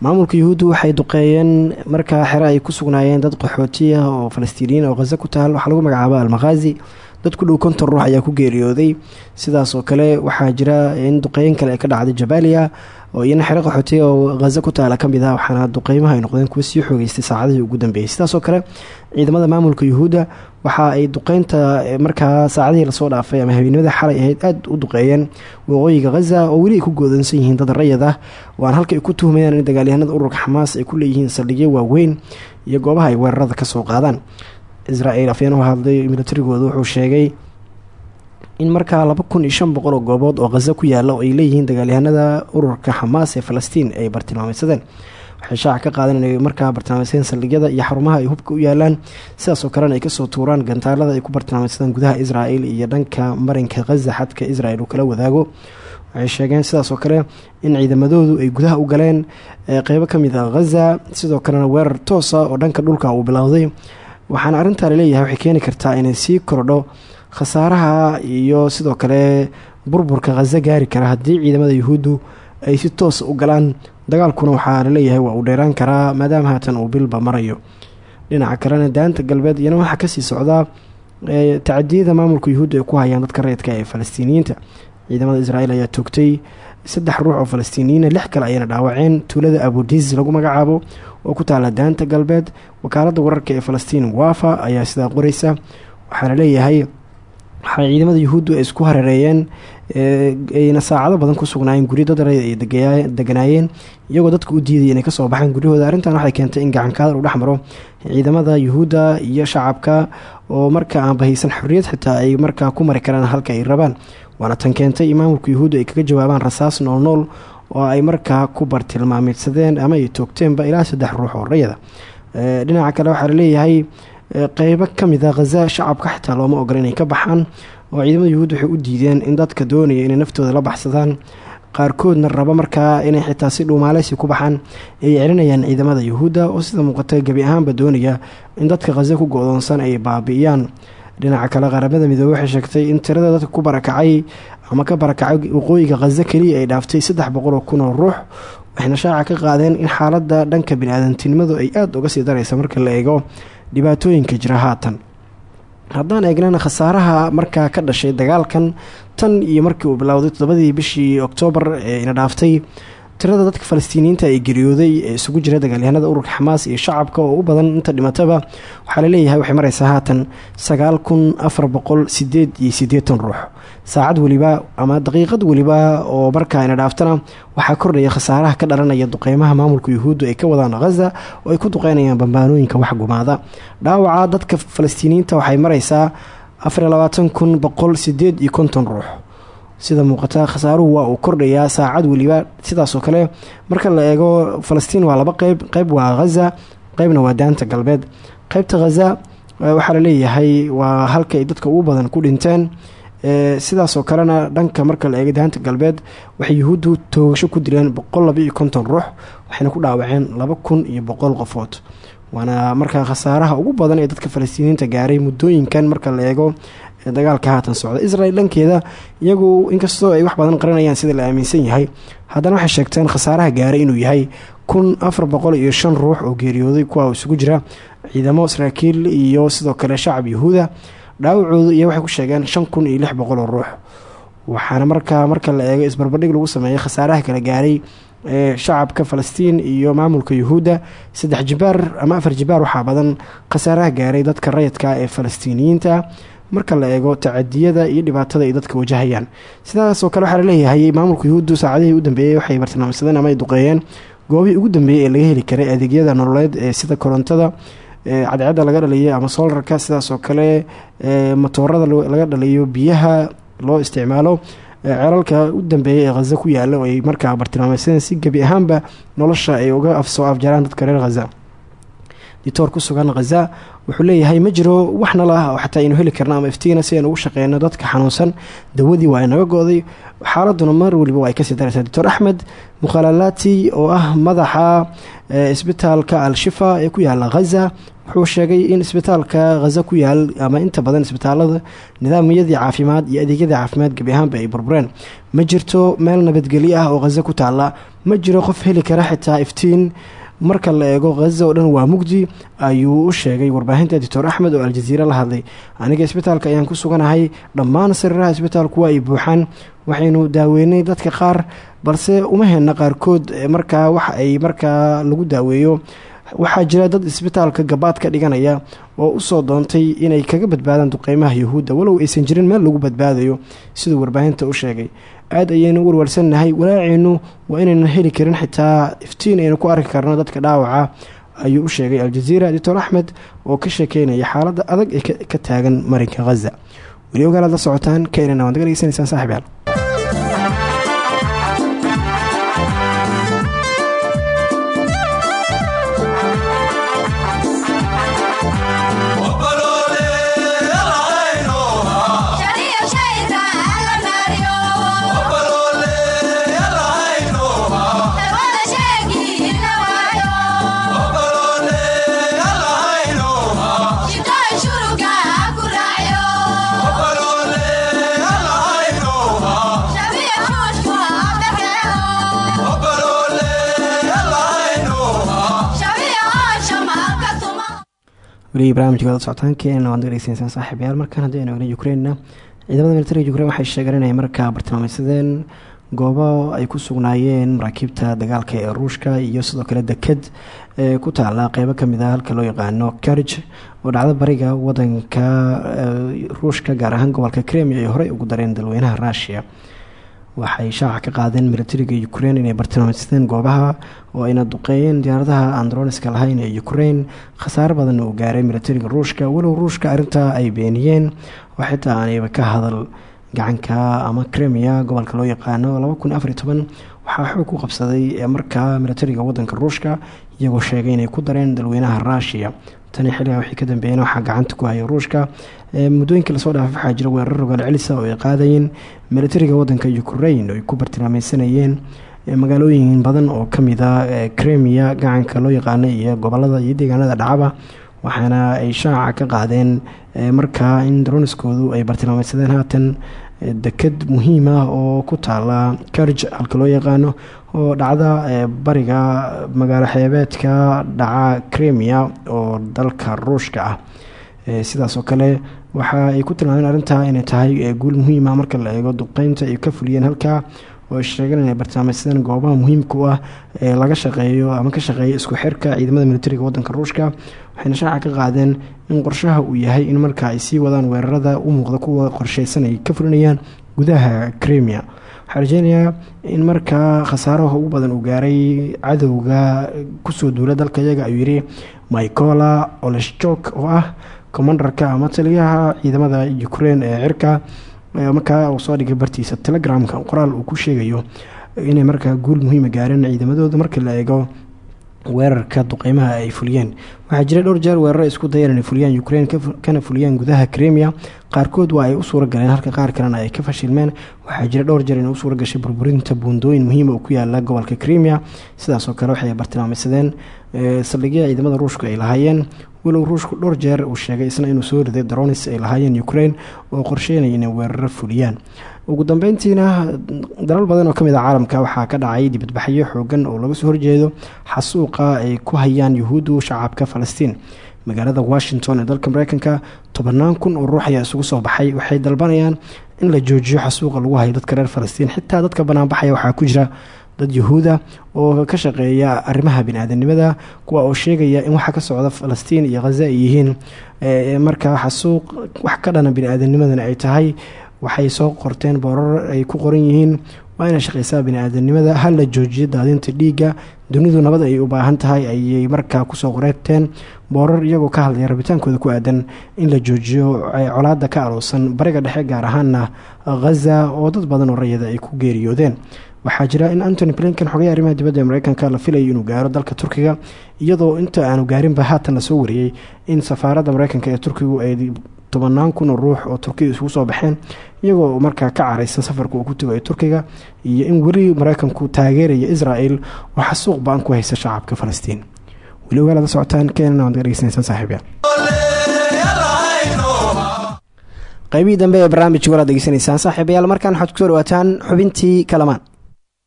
Maamulka yuhuuddu waxay duqeeyeen markaa xere ay ku sugnaayeen dad qaxooti ah oo falastiiniyiin oo khaza ku taal. Waxaa lagu magacaaba almakhaazi dad ku dhow konton ruux ayaa ku geeriyooday. Sidaas oo kale waxaa jira in duqeyn kale ay ka dhacday jabaaliya oo iyana xero qaxootiya oo khaza ku taala ka mid ah. Waxaana duqeymaha ay noqdeen kuwa sii xoogeystay saacadihii ugu dambeeyey sidaas oo kale ciidamada maamulka yuhuudda waxa ay duqeynta markaa saacadihii la soo dhaafay ama habeenimada xalay ahayd aada u duqeeyeen waqooyiga khaza oo weli ay ku goodansan yihiin dad rayad ah waan halka ay ku tuhmayaan in dagaalyahanada ururka xamaas ay ku leeyihiin saldhigyo waaweyn iyo goobaha ay weerarada ka soo qaadaan. Israel afyeen u hadlay milatarigooda wuxuu sheegay in markaa laba kun iyo shan boqol oo goobood oo khaza ku yaalla oo ay leeyihiin dagaalyahanada ururka xamaas ee falastiin ay bartilmaameysadeen shaaca ka qaadan inay markaa bartilmaameysadeen saldhigyada iyo xarumaha ay hubka u yaalaan. Sidaasoo kalena ay ka soo tuuraan gantaalada ay ku bartilmaameysadeen gudaha israel iyo dhanka marinka khaza xadka israel uu kala wadaago. Waxay sheegeen sidaasoo kale in ciidamadoodu ay gudaha u galeen qeybo ka mid a khaza sidoo kalena weerar toosa oo dhanka dhulka uu bilowday. Waxaana arrintaa la leeyahay waxay keeni kartaa inay sii kordho khasaaraha iyo sidoo kale burburka khaza gaari kara haddii ciidamada yuhuuddu ay si toosa u galaan dagaalkuna waxaa la leeyahay waa uu dheeraan karaa maadaama haatan uu bilba marayo. Dhinaca kalena daanta galbeed iyana waxaa ka sii socdaa tacadiyada maamulka yuhuudda ay ku hayaan dadka rayidka ee falastiiniyiinta. Ciidamada israel ayaa toogtay saddex ruux oo falastiiniyiina lix kale ayayna dhaawaceen. Tuulada abudiz lagu magacaabo oo ku taala daanta galbeed wakaaladda wararka ee falastiin wafa ayaa sidaa qoreysa waxaana leeyahay waxay ciidamada yuhuuddu ay isku hareereeyeen ayna saacado badan ku sugnaayeen guryo dad ay deganaayeen iyagoo dadka u diidaya inay ka soo baxaan guryahooda arrintan waxay keentay in gacankaadar uu dhex maro ciidamada yuhuudda iyo shacabka oo marka aan bahaysan xorriyad xitaa ay markaa ku mari karaan halka ay rabaan. Waana tan keentay in maamulka yuhuudda ay kaga jawaabaan rasaas noolnool oo ay markaa ku bartilmaameysadeen ama ay toogteenba ilaa saddex ruux oo rayada. Dhinaca kale waxaa la leeyahay qeybo ka mid a khaza shacabka xitaa looma ogola inay ka baxaan oo ciidamada yuhuud waxay u diideen in dadka doonaya inay naftooda la baxsadaan. Qaarkoodna raba markaa inay xitaa si dhuumaaleysi ku baxaan ay celinayaan ciidamada yuhuudda oo sida muuqata gebi ahaanba doonaya in dadka khaza ku go-doonsan ay baabi'iyaan. Dhinaca kale qaramada midoobey waxay sheegtay in tirada dadka ku barakacay ama ka barakacay waqooyiga khaza keliya ay dhaaftay saddex boqol oo kun oo ruux waxayna shaaca ka qaadeen in xaaladda dhanka bini-aadantinimadu ay aada uga sii daraysa marka la eego dhibaatooyinka jira haatan haddaan eegnana khasaaraha markaa ka dhashay dagaalkan tan iyo markii uu bilowday toddobadii bishii oktoobar ee ina dhaaftay tirada dadka falastiiniyiinta ee geeriyooday ee isugu jira dagaalyahanada ururka xamaas iyo shacabka oo u badan inta dhimataba waxaa la leeyahay waxay mareysaa haatan sagaal kun afar boqol sideed iyo siddeetan ruux. Saacad weliba ama daqiiqad weliba oo markaa ina dhaaftana waxaa kordhaya khasaaraha ka dhalanaya duqeymaha maamulka yuhuuddu ay ka wadaan khaza oo ay ku duqeynayaan bambaanooyinka wax gumaada. Dhaawaca dadka falastiiniyiinta waxay mareysaa afar ruux sida muuqata khasaaruhu waa uu kordhayaa saacad weliba. Sidaasoo kale marka la eego falastiin waa laba qeyb qeyb waa haza qeybna waa daanta galbeed. Qeybta haza waxaa la leeyahay waa halkay dadka ugu badan ku dhinteen. Sidaasoo kalena dhanka marka la eego daanta galbeed waxay yuhuuddu toogasho ku dileen boqol laba ruux waxayna ku dhaawaceen laba kun iyo boqol qofood. Waana markaa khasaaraha ugu badan ee dadka falastiiniyiinta gaaray muddooyinkan marka la eego dagaalka haatan socda. Israel dhankeeda iyagu inkastoo ay wax badan qaranayaan sida la aaminsan yahay haddana waxay sheegteen khasaaraha gaaray inuu yahay kun afar boqol iyo shan ruux oo geeriyooday kuwa isugu jira ciidamo saraakiil iyo sidoo kale shacab yahuuda dhaawacoodu iyo waxay ku sheegeen shan kun iyo lix boqol oo ruux. Waxaana markaa marka la eego isbarbardhig lagu sameeyay khasaaraha kala gaaray ee shacabka falastiin iyo maamulka yuhuudda saddex jibaar ama afar jibaar waxaa badan khasaaraha gaaray dadka rayidka ee falastiiniyiinta marka la eego tacadiyada iyo dhibaatada ay dadka wajahayaan. Sidaasoo kale waxaa la leeyahay maamulka yuhuuddu saacadihii u dambeeyey waxay bartilmaamsadeen ama ay duqeeyeen goobihii ugu dambeeyey ee laga heli karay adeegyada nololeed ee sida korontada cadceedda laga dhaliyo ama soolarka sidaasoo kale matoorada laga dhaliyo biyaha loo isticmaalo ceelalka u dambeeyay ee khaza ku yaalla oo ay markaa bartilmaameysadeen si gebi ahaanba nolosha ay uga afsoo afjaraan dadka reer khaza ditoor ku sugan khaza wuxuu leeyahay ma jiro wax nala ah oo xataa heli karno ama iftiina si aynu ugu shaqeyno dadka xanuunsan. Dawadii waa inaga go-day xaaladuna mar waliba waa ay ka sii daraysaa. Doctor axmed mukhalalaati oo ah madaxa isbitaalka al-shifa ee ku yaalla khaza wuxuu sheegay in isbitaalka khaza ku yaal ama inta badan isbitaalada nidaamyadii caafimaad iyo adeegyadii caafimaad gebi ahaanba ay burbureen. Ma jirto meel nabadgelyo ah oo khaza ku taala ma jiro qof heli kara xitaa iftiin marka la eego khaza oo dhan waa mugdi ayuu u sheegay warbaahinta doctor axmed oo aljaziire la hadlay. Aniga isbitaalka ayaan ku suganahay dhammaan sariiraha isbitaalku waa ay buuxaan waxaynu daaweynay dadka qaar balse uma helna qaarkood markaa wax ay markaa lagu daaweeyo waxaa jira dad isbitaalka gabaad ka dhiganaya oo u soo doontay inay kaga badbaadaan duqeymaha yuhuudda walow aysan jirin meel lagu badbaadayo siduu warbaahinta u sheegay. Aada ayaynu warwarsannahay walaaceenu waa inaynan heli karin xitaa iftiin aynu ku arki karno dadka dhaawaca ayuu u sheegay aljaziira doctor axmed oo ka sheekeynaya xaaladda adag ee ka taagan marinka khaza weli la socotaan keenana waad naga weli barnamijka wada socotaankeenna waad dhegeysaneysaan saaxiibayaal markaan haddii aynu egna ukrainna ciidamada militariga ukrain waxay sheegeen inay markaa bartilmaameysadeen goobo ay ku sugnaayeen maraakiibta dagaalka ee ruushka iyo sidoo kale deked ee ku taala qeybo ka mid a halka loo yaqaano karij oo dhacdo bariga wadanka ruushka gaar ahaan gobolka kremia ay horey ugu dareen dalweynaha rushia waxay shaaca ka qaadeen militariga ukrain inay bartilmaameysadeen goobaha oo ayna duqeeyeen diyaaradaha androniska lahayn ee ukrain khasaaro badan uu gaaray militariga ruushka walow ruushka arintaa ay beeniyeen. Oo xitaa aanayba ka hadal gacanka ama kremia gobolka loo yaqaano waxaa xoog ku qabsaday markaa militariga wadanka ruushka iyagoo sheegay inay ku dareen dalweynaha rushia tani xilligaa wixii ka dambeeyana waxaa gacanta ku haya ruushka. Muddooyinkii la soo dhaafay waxaa jira weerar rogaal celisa oo ay qaadayeen militariga wadanka ukrain oo ay ku bartilmaameysanayeen magaalooyin badan oo ka mid a cremia gacanka loo yaqaana iyo gobollada iyo deegaanada dhacaba waxaana ay shaaca ka qaadeen. Markaa in daroniskoodu ay bartilmaameysadeen haatan deked muhiim ah oo ku taala karj halka loo yaqaano oo dhacda bariga magaalo xeebeedka dhaca cremia oo dalka ruushka ah. Sidaas oo kale waxa ay ku tilmaameen arrintaa inay tahay guul muhiim ah marka la eego duqeynta ay ka fuliyeen halkaa oo ay sheegeen inay bartilmaameysadeen goobaha muhiimka u ah ee laga shaqeeyo ama ka shaqeeya isku xirka ciidamada militariga wadanka ruushka waxayna shaaca ka qaadeen in qorshaha uu yahay in marka ay sii wadaan weerarada u muuqda kuwa qorsheysan ay ka fulinayaan gudaha cremia waxaa rajeynayaa in markaa khasaaraha ugu badan uu gaaray cadowga ku soo duula dalka iyaga ayuu yidhi micola oleshjok oo ah commandarka ama taliyaha ciidamada ukraine ee cirka markaa uu soo dhigay bartiisa telegramka qoraal uu ku sheegayo inay markaa guul muhiima gaareen ciidamadooda marka la eego weerarka duqeymaha ay fuliyeen. Waxaa jiray dhowr jeer weeraro isku dayeen inay fuliyaan ukraine kana fuliyaan gudaha cremia qaarkood waa ay u suura galeen halka qaar kalena ay ka fashilmeen. Waxaa jira dhowr jeer inay u suura gashay burburinta buundooyin muhiima oo ku yaalla gobolka cremia sidaasoo kale waxay bartilmaameysadeen saldhigyada ciidamada ruushku ay lahaayeen. Walow ruushku dhowr jeer uu sheegay isna inuu soo riday daronis ay lahaayeen ukraine oo qorsheynaya inay weeraro fuliyaan ugu dambeyntiina dalal badan oo ka mid ah caalamka waxaa ka dhacay dibadbaxyo xoogan oo laga soo horjeedo xasuuqa ay ku hayaan yuhuuddu shacabka falastiin. Magaalada washington ee dalka mareykanka tobannaan kun oo ruux ayaa isugu soo baxay. Waxay dalbanayaan in la joojiyo xasuuqa lagu hayo dadka reer falastiin. Xitaa dadka banaanbaxaya waxaa ku jira dad yuhuuda oo ka shaqeeya arrimaha bini-aadanimada kuwa oo sheegaya in waxa ka socda falastiin iyo khaza ay yihiin. Markaa xasuuq wax ka dhana bini-aadanimadana ay tahay waxay soo qorteen boorar ay ku qoran yihiin waa inay shaqeysaa bini-aadanimada. Ha la joojiyo daadinta dhiigga dunidu nabad ay u baahan tahay ayay markaa ku soo qoreegteen boorar iyagoo ka hadlaya rabitaankooda ku aadan in la joojiyo colaada ka aroosan bariga dhexe gaar ahaana khaza oo dad badan oo rayada ay ku geeriyoodeen. Waxaa jira in antony blinken xogay arrimaha dibadda ee mareykanka la filayo inuu gaaro dalka turkiga iyadoo inta aanu gaarinba haatan la soo wariyey in safaaradda mareykanka ee turkigu ay tobanaan kun ruux oo turkiya isugu soo baxeen iyagoo markaa ka caraysan safarka uu ku tego ee turkiga iyo in weli mareykanku taageeraya israel oo xasuuq ba'an ku haysa shacabka falastiin. Weli ogaalada socotaan keenana waad ga saaxiibyaal. Qaybihii dambe ee barnaamijka walaad degeysanaysaan saaxiibayaal markaan waxaad ku soo dhawaataan xubintii kalamaan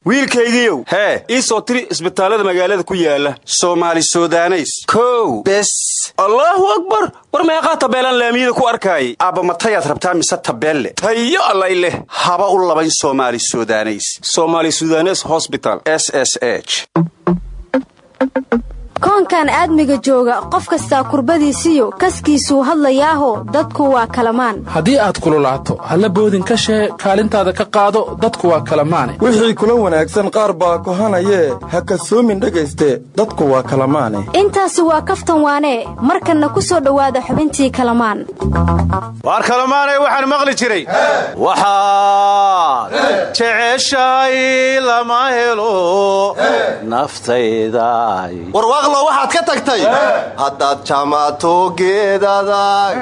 wiilkaygiiow hee. ii soo tiri isbitaallada magaalada ku yaalla soomaali sudaneys. Kow. Bes. Allaahu akbar. War meeqaa tabeelaan laamiyada ku arkaayay aabba matayaad rabtaa mise tabeelle? Tayo allay leh. Haba u labayn soomaali sudaneys. Soomaali sudanes hosbital s s h koonkan aadmiga jooga qof kastaa kurbadiisiyo kaskiisuu hadlayaaho dadku waa kalamaan. Haddii aad kululaato halla boodin ka shee kaalintaada ka qaado dadku waa kalamaane. Wixii kula wanaagsan qaar baa kohanayee ha kasoomin dhegayste dadku waa kalamaane. Intaasi waa kaftan waanee markanna ku soo dhowaada xubintii kalamaan. Waar kalamaanay waxaan maqli jiray. Waxaad jeceshahay lama helo naftayday waxaad ka tagtay? Haddaad jamaato geedadag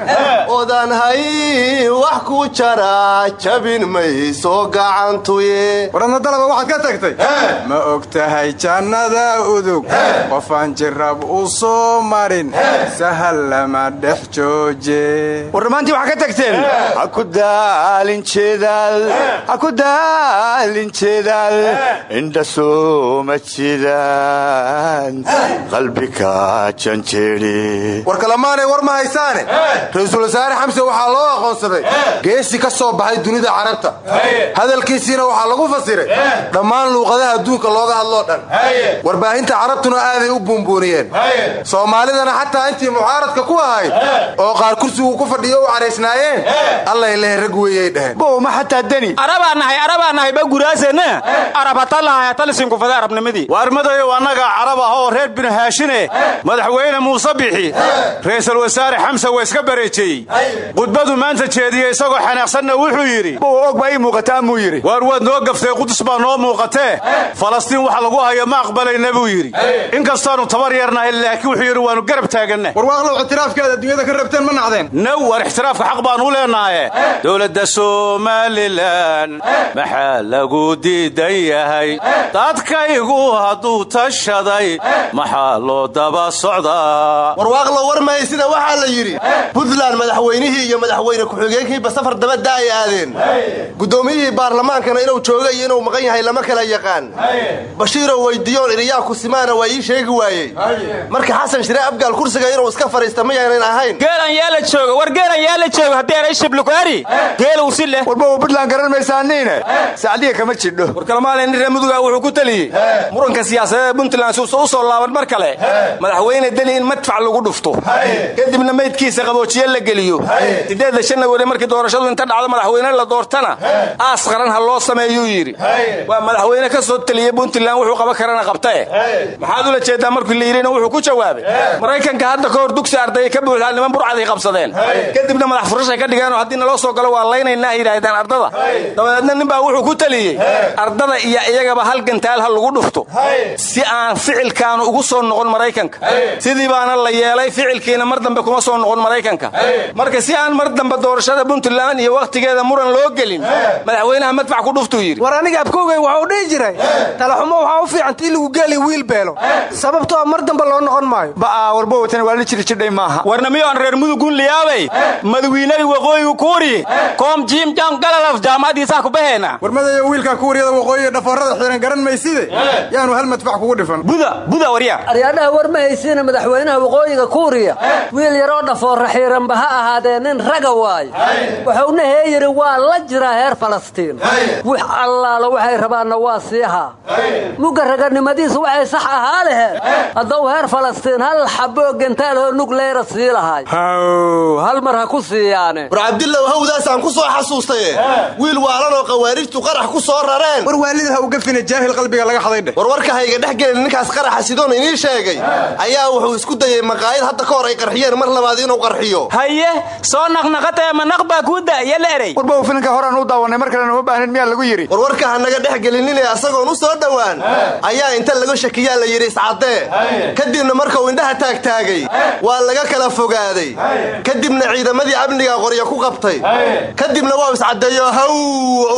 odan hay wax ku jara jabin mayso gacantuye. Warannadalaba waxaad ka tagtay? Ma og tahay jannada udug. Qofaan jirab u soo marin. Sahal lama dhex jooje. War dhammaantii waxaa ka tagteen? Ha ku daalin jeedaal ha ku daalin jeedaal indha sooma jidaan war kalamaanay war ma haysaane? Ra'iisul wasaare xamse waxaa loo aqoonsaday. Geesi ka soo baxay dunida carabta. Hadalkiisiina waxaa lagu fasiray. Dhammaan luuqadaha adduunka looga hadloo dhan. Warbaahinta carabtuna aaday u buunbuuniyeen. Soomaalidana xataa intii mucaaradka ku ahayd oo qaar kursigu ku fadhiyo u caraysnaayeen allay leh rag weeyay dheheen bowma xataa deni. Arabaa nahay arabaa nahay ba guraasena arab hatalahay hatalisinku fada arabnimadii waar madayow annagaa carab ah oo reer binu haashine madaxweyne muuse bixi ra'iisul wasaare xamse waa iska bareejeeyey khudbadu maanta jeediye isagoo xanaaqsanna wuxuu yidhi og baa ii muuqataa? muu yidhi. Waar waad noo gaftay qudus baa noo muuqatee? Falastiin waxa lagu hayo ma aqbalayna buu yidhi. Inkastaannu tabar yarnahay laakiin wuxuu yidhi waannu garab taaganna. Warwaaqlow ictiraafkeeda adduunyada ka rabteen ma nacdeen. Naw war ixtiraafka xaq baannu leenahaye dowladda somalilan maxaa lagu diidan yahay? Dadkaygu hadduu tashaday maxaa loo daba socdaa warwaaqlo war mahay sida waxaa la yidhi puntland madaxweynihii iyo madaxweyne ku-xigeenkiiba safar dabadda ay aadeen. Guddoomiyihii baarlamaankana inuu jooga iyo inuu maqan yahay lama kala yaqaan. Bashiiroo weydiiyoon iriyaa kusimaana waa ii sheegi waayey. Marka xasan shire abgaal kursiga inuu iska fadhiista ma yaanan ahayn. Geelan yaa la jooga war geelan yaa la jooga haddii eray shiblukaari geelow si leh. Warba puntland garan maysaaniine sacdiya kama jidho. War kalmaale nin reer muduga wuxuu ku taliyey muranka siyaasadeed suusa u soo laaban mar kale madaxweyne deni in madfac lagu dhufto. Kadibna maydkiisa qaboojiye la geliyo. Sideedda janawari markii doorashadu inta dhacdo madaxweyne la doortana. Aas qaran ha loo sameeyuu yidhi. Waa madaxweyne ka soo taliyey puntland wuxuu qaban karana qabtae maxaad ula jeedaa markii la yidhina wuxuu ku jawaabay. Maraykanka hadda ka hor dugsi ardaya ka buuxdaa niman burcaday qabsadeen. Kadibna madax furashay ka dhigeenoo haddii naloo soo galo waa laynaynaa yidhaahdeen ardada. Dabadeedna ninbaa wuxuu ku taliyey ardada iyo iyagaba hal gantaal ha lagu dhufto. Si aan ficilkaanu ugu soo noqon maraykanka. Sidii baana la yeelay ficilkiina mar dambe kuma soo noqon maraykanka. Marka si aan mar dambe doorashada puntland iyo wakhtigeeda muran loo gelin madaxweynaha madfac ku dhuftuu yidhi war aniga abkoogay waxuu dhihi jiray talaxumo waxaa u fiicanta in lagu geeli wiil beelo. Sababtoo mar dambe loo noqon maayo. Ba'aa warbowatan waa la jiri jidhay maaha. Warna miyoan reer mudugun liyaabay? Madawiinadii waqooyigu kuuri koom jiim jam galalaf jaamacadiisaa ku baheena. Warmadayo wiilkaa kuuriyada waqooyiga dhafoorada xiran garan mayside? Yaanu hal madfac kugu dhifan. Buda buda warya aryaadhaha war ma haysiina madaxweynaha waqooyiga kuuriya. Wiil yaroo dhafoorra xiiranba ha ahaadee nin raga waayo wuxuuna hee yidhi waa la jiraa heer falastiin. Wix allaala waxay rabaanna waa siihaa mugga raganimadiisu waxay sax ahaa leheen hadduu heer falastiin hal xaboo gentaaloo nugleyra sii lahay hal mar ha ku siiyaane. War cabdillaw hawdaasaan ku soo xasuustaye wiil waalanoo khawaarijtu qarax ku soo rareen. War waalida ha uga fina jaahil qalbiga laga xaday dheh. Warwarka hayga dhex gelin ninkaas qaraxa sidoon inii sheegay. Ayaa wuxuu isku dayey maqaayad. Hadda ka hor ay qarxiyeen mar labaad inuu qarxiyo. Haye soo naqnaqatee manaq baa kuu da'ya la eray. Warbow filinka u daawanay mar kalena uma baahnin miyaa lagu yidhi? Warwarka ha naga dhex gelinine asagoon u soo dhowaan. Ayaa inta laga shakiyaa la yidhi iscaddee kadibna markuu indhaha taagtaagay waa laga kala fogaaday. Kadibna ciidamadii amniga qorya ku qabtay. Kadibna waa iscaddeeyo haw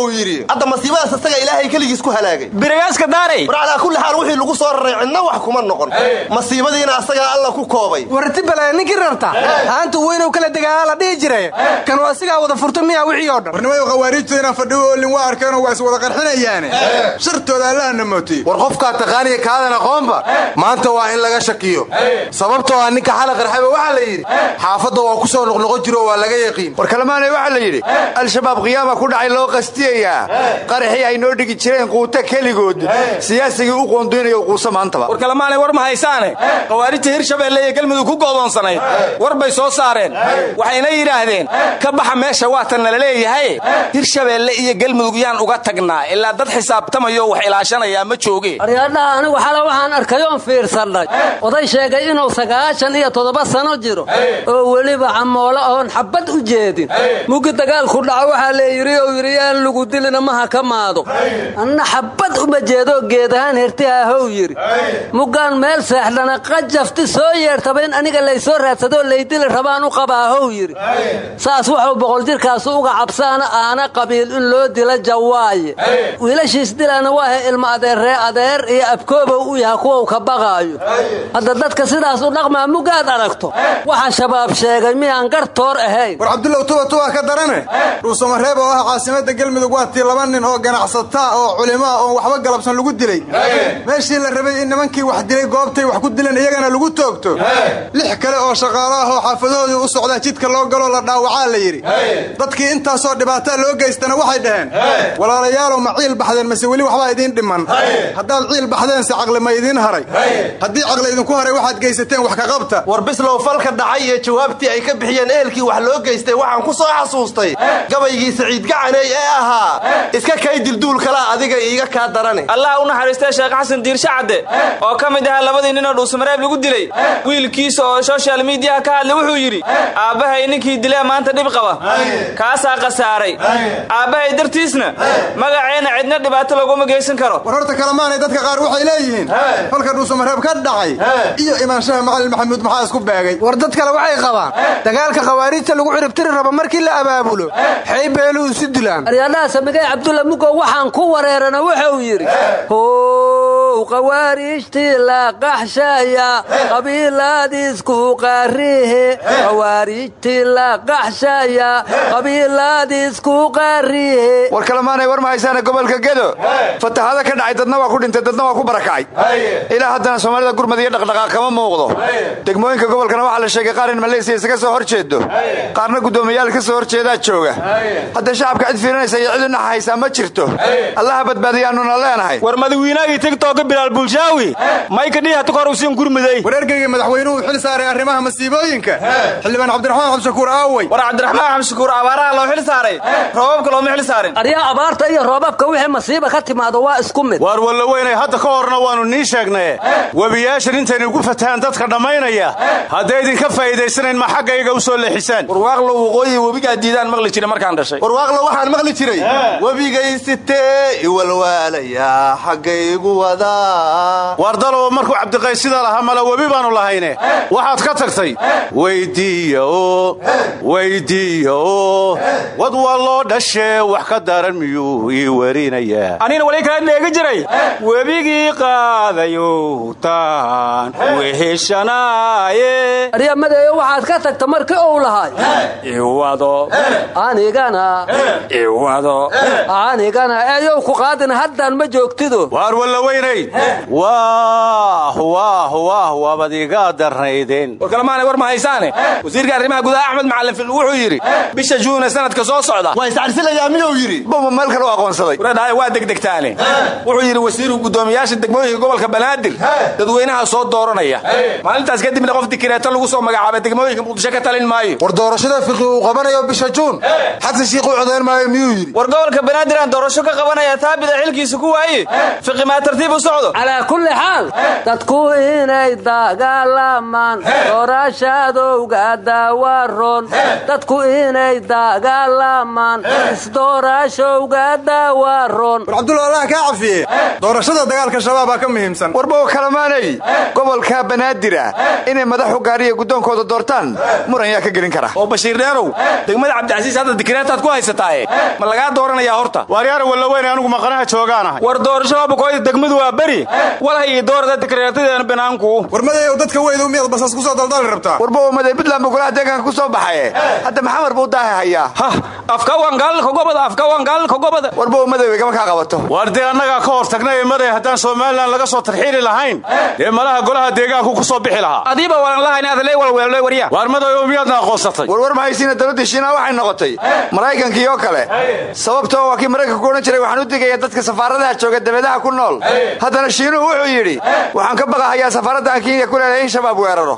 uu yidhi. Hadda masiibadaas isaga ilaahay keligiis ku halaagay. Birigaaska daaray. War calaa kulli xaal wixii lagu soo raray cidna wax kuma noqon masiibadiina asagaa alla ku koobay. Warti bale ninkii rarta haanta weynow kala degaana la dhihi jiray. Kan waa sigaa wada furta miyaa wixii oo dhan. Warnimayo khawaariijtu inaan fadhiyo oolin waa arkeenoo waa is wada qarxinayaane. Shartooda allahana mootiye war qofkaa taqaaniya kaadan aqoonba maanta waa in laga shakiyo. Sababtoo ah ninka xala qarxaba waxaa la yidhi xaafadda waa ku soo noqnoqon jiro waa laga yaqiin. War kalmaanay waxaa la yidhi al-shabaab qiyaama ku dhacay loo qastiyayaa. Qaraxii ay noo dhigi jireen quuta keligood. Siyaasigii u qoonduynayo quusa maantaba haysaane khawaarijta hirshabeelle iyo galmudug ku goodoonsanayd war bay soo saareen. Waxayna yidhaahdeen ka baxa meesha waatan nala leeyahay. Hirshabeelle iyo galmudug yaan uga tagnaa. Ilaa dad xisaabtamayo wax ilaashanayaa ma jooge aryaadhaha anigu xala waxaan arkayoon fiirsannay. Oday sheegay inuu sagaashan iyo toddoba sano jiro. Oo weliba camoolo oon xabbad u jeedin. Muggi dagaalku dhaco waxaa leeyidhi ou yidhi yaan lagu dilina maha ka maado. Anna xabbad uma jeedoo geed ahaan hertiha how yidhi. Muggaan meel seexdana qajafti soo yeertaba in aniga laysoo raadsadoo laydili rabaan u qabaa how yidhi. Saas wuxuu boqol jirkaasu uga cabsaana aana qabiil in loo dila jawaaye. Wiilashiis dilana waaha ilma adeerree adeer iyo abkoobow u yaha kuwau ka baqaayo. Hadda dadka sidaas u dhaqmaa mugaad aragto. Waxa shabaab sheegay miyaan gartoor ahayn. War cabdullaw tuba tuba ka darane. Dhuusamareeb oo ah caasimada galmudug waa tii laba nin oo ganacsataa oo culimaa oon waxba galabsan lagu dilay. Meeshii la rabay in nimankii wax dilay goobtay wax ku dileen iyagana lagu toogto. Lix kale oo shaqaalo ah oo xaafadoodii u socdaa jidka loo galoo la dhaawacaa la yidhi. Dadkii intaasoo dhibaataa loo geystana waxay dhaheen. Walaalayaalow ma ciil baxdeen mase weli waxbaa idiin dhiman. Haddaad ciil baxdeense caqli ma idiin haray. Haddii caqli idinku haray waxaad geysateen wax ka qabta. War bislow falka dhacay iyo jawaabtii ay ka bixiyeen ehelkii wax loo geystay waxaan ku soo xasuustay. Gabaygii saciid gacaney ee ahaa. Iska kay dilduul kalaa adiga iiga kaa darane allah u naxariistay sheekh xasan diirshe cadde oo ka mid aha labadii ninoo dhuusamareeb lagu dilay. Wiilkiisa oo social mediaha ka hadlay wuxuu yidhi aabbahay ninkii dilee maanta dhib qaba. Kaasaa khasaaray. Aabbahay dartiisna magaceenna cidna dhibaato laguma geysan karo. War horta kalemaanay dadka qaar waxay leeyihiin. Falka dhuusamareeb ka dhacay iyo imaanshaha macalin maxamuud maxaa isku beegay? War dad kale waxay qabaan dagaalka khawaariijta lagu ciribtiri rabo markii la abaabulo xay beeluhu isu dilaan. Aryadhaha samigay cabdulla mugow waxaan ku wareerana wuxuu yidhi. How khawaariijtii la qaxshaya qabiilaadiisku qaarihe khawaariijtii la qaxshaya qabiilaadiisku qaarihe war kalemaanay war ma haysaana gobolka gedo? Fatahaada ka dhacay dadna waa ku dhintay dadna waa ku barakacay. Ilaa haddana soomaalida gurmad iyo dhaqdhaqaaq kama muuqdo. Degmooyinka gobolkana waxaa la sheegay qaar in maleysiya isaga soo hor jeedo qaarna guddoomiyaal ka soo hor jeedaa jooga. Hadda shacabka cid fiirinaysa iyo cid u naxahaysaa ma jirto. Allaha badbaadiyaanuna leenahay. War madawiinaagii tigtooka bilaal bulshaawi wareerkayga madaxweynuhu xil saaray arrimaha masiibooyinka. Xildhibaan cabdiraxmaan xabshakuur aawey war cabdiraxmaan xamshakuur abaaraha loo xil saaray. Roobabka looma xil saarin. Aryaa abaarta iyo roobabka wixii masiiba ka timaado waa isku mid. Waar wallaweynay hadda ka horna waannu nii sheegnaye webiyaashan intaynu ugu fatahaan dadka dhammaynaya hadday idinka faa'iidaysanayn ma xaggayga u soo leexisaan warwaaqlo waqooyi webigaa diidaan maqli jira markaan dhashay. Warwaaqlo waxaan maqli jiray. Webigaysitee iwalwaalaya xaggaygu wadaa cabdiqays sidaa lahaa mala webi baannu lahayne. Waxaad ka tagtay weydiiya oo wad waa loo dhashee wax ka daran miyuu ii werinayaa anina wali kala dheegi jiray. Webigii qaadayow taan weheshanaaye aryamadeeyo waxaad ka tagta markii uu lahay. Iwado. Anigana. Iwado. Anigana eeyow ku qaadina haddaan ma joogtido. Waar wallaweynay waah waah waabad iga darnaydeen. War kalemaanay war ma haysaane wasiirka arrimaha gudaha axmed macalin fil wuxuu yidhi bisha juune sanadka soo socda. Waa iscarsilayaa miyuu yidhi? Boma meel kale u aqoonsaday. Waradhahay waa degdegtaane. Wuxuu yidhi wasiiru guddoomiyaasha degmooyinka gobolka banaadir dadweynaha soo dooranaya. Maalintaas kadibna qof dikireeto lagu soo magacaabay degmooyinka muqdisho ka talin maayo. War doorashada fiqi uu qabanayo bisha juun. Xasan shiikh u codayn maayo miyuu yidhi? War gobolka banaadir aan doorasho ka qabanaya taabida xilkiisa ku waaye fiqi maa tartiib u socdo. Calaa kulli xaal dadku inay dagaalamaan doorashadowga daawaroon. Dadku inay dagaalamaan isdoorashowga daawaroon. War cabdulla allah kaa cafiye doorashada dagaalka shabaabaa ka muhiimsan. Warbow kalamaanay gobolka banaadira inay madaxu gaariya guddoonkooda doortaan. Muran yaa ka gelin kara. Oo bashiir dheerow degmada cabdicasiis hadda dikireetaad ku haysataaye. Ma lagaa dooranayaa horta? Waaryaara wallaweyne anigu maqanaha joogaanahay. War doorashadabakoyda degmadu waa beri. Walaha iyo doorada dikireetadeena banaanku. Warmadeeyow dadka weydu miyaad basas ku soo daldali rabtaa? Warbow maday puntland buu golaha deegaanka ku soo baxaye hadda maxamar buu daaha hayaa hah afka wangaalka gobada afka wangaalka gobada warbow maday gama kaa qabato. Waar dee annagaa ka hor tagnay maday haddaan somalilan laga soo tarxiili lahayn dee malaha golaha deegaanku ku soo bixi lahaa. Adiiba walan lahayn adaley walweelloy warya waar madow miyaadna aqoonsatay? Warwar ma haysiina dowladda shiinaha waxay noqotay. Maraykankii oo kale. Sababtoo waa kii maraykanka ku odhan jiray waxaan u digaya dadka safaaradaha jooga dabeedaha ku nool. Haddana shiinuhu wuxuu yidhi waxaan ka baqahayaa safaaradda aan kenya ku leedahay in shabaab weeraro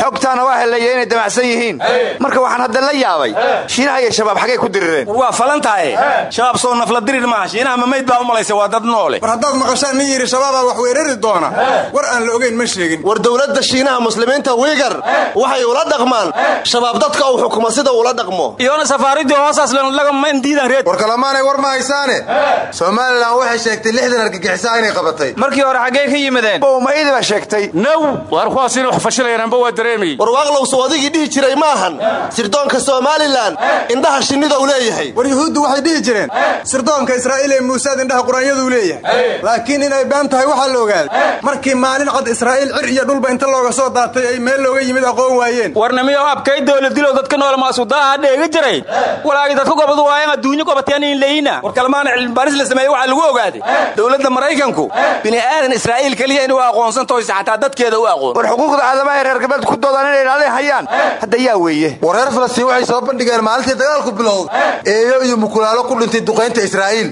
xogtaana waa helaya inay damacsan yihiin. Marka waxaan hadda la yaabay shiinaha iyo shabaab xaggay ku dirireen. War waa falan tahay. Shabaab soo nafla dirir maaha. Shiinaha mamayd baa u malaysa waa dad noole. War haddaad maqashaan nin yidhi shabaabaa wax weerari doona. War aan la ogayn ma sheegin. War dowladda shiinaha muslimiinta wiigar waxay ula dhaqmaan. Shabaab dadka uu xukumo sida ula dhaqmo. Iyona safaaridii hoosaas lagama diidan reed. War kalamaanay war ma haysaane. Somalilan waxay sheegtay lixdan argagixisaa inay qabatay. Markii hore xaggee ka yimideen bowmaydi baa sheegtay naw waar kuwaas inay wax fashilayaanba waa dareemayey war waaqlowsow adigii dhihi jiray maahan. Sirdoonka somalilan indhaha shinnida u leeyahay. War yuhuuddu waxay dhihi jireen sirdoonka israa'iil ee muusaad indhaha qur'aanyadu leeyahay. Laakiin inay been tahay waxaa la ogaaday markii maalin cad israa'iil cir iyo dhulba inta looga soo daatay ay meel looga yimid aqoon waayeen. Warnamiyo abkay dowladilow dadka nool maasudaha dheegi jiray. Walaagi dadka gobadu waayan adduunyo gobateen in leeyina war kalmaana cilmibaaris la sameeyey waxaa lagu ogaaday dowladda maraykanku bini aadan israa'iil keliya inuu aqoonsan toyse xataa dadkeeda u aqoon war xuquuqda aadamaha ee reer galbeed ku doodaan inay ilaalin hayaan. Hadda yaa weeye. War reer falastiin waxay soo bandhigeen maalintii dagaalku bilowday eeyo iyo mukulaalo ku dhintay duqaynta israa'iil.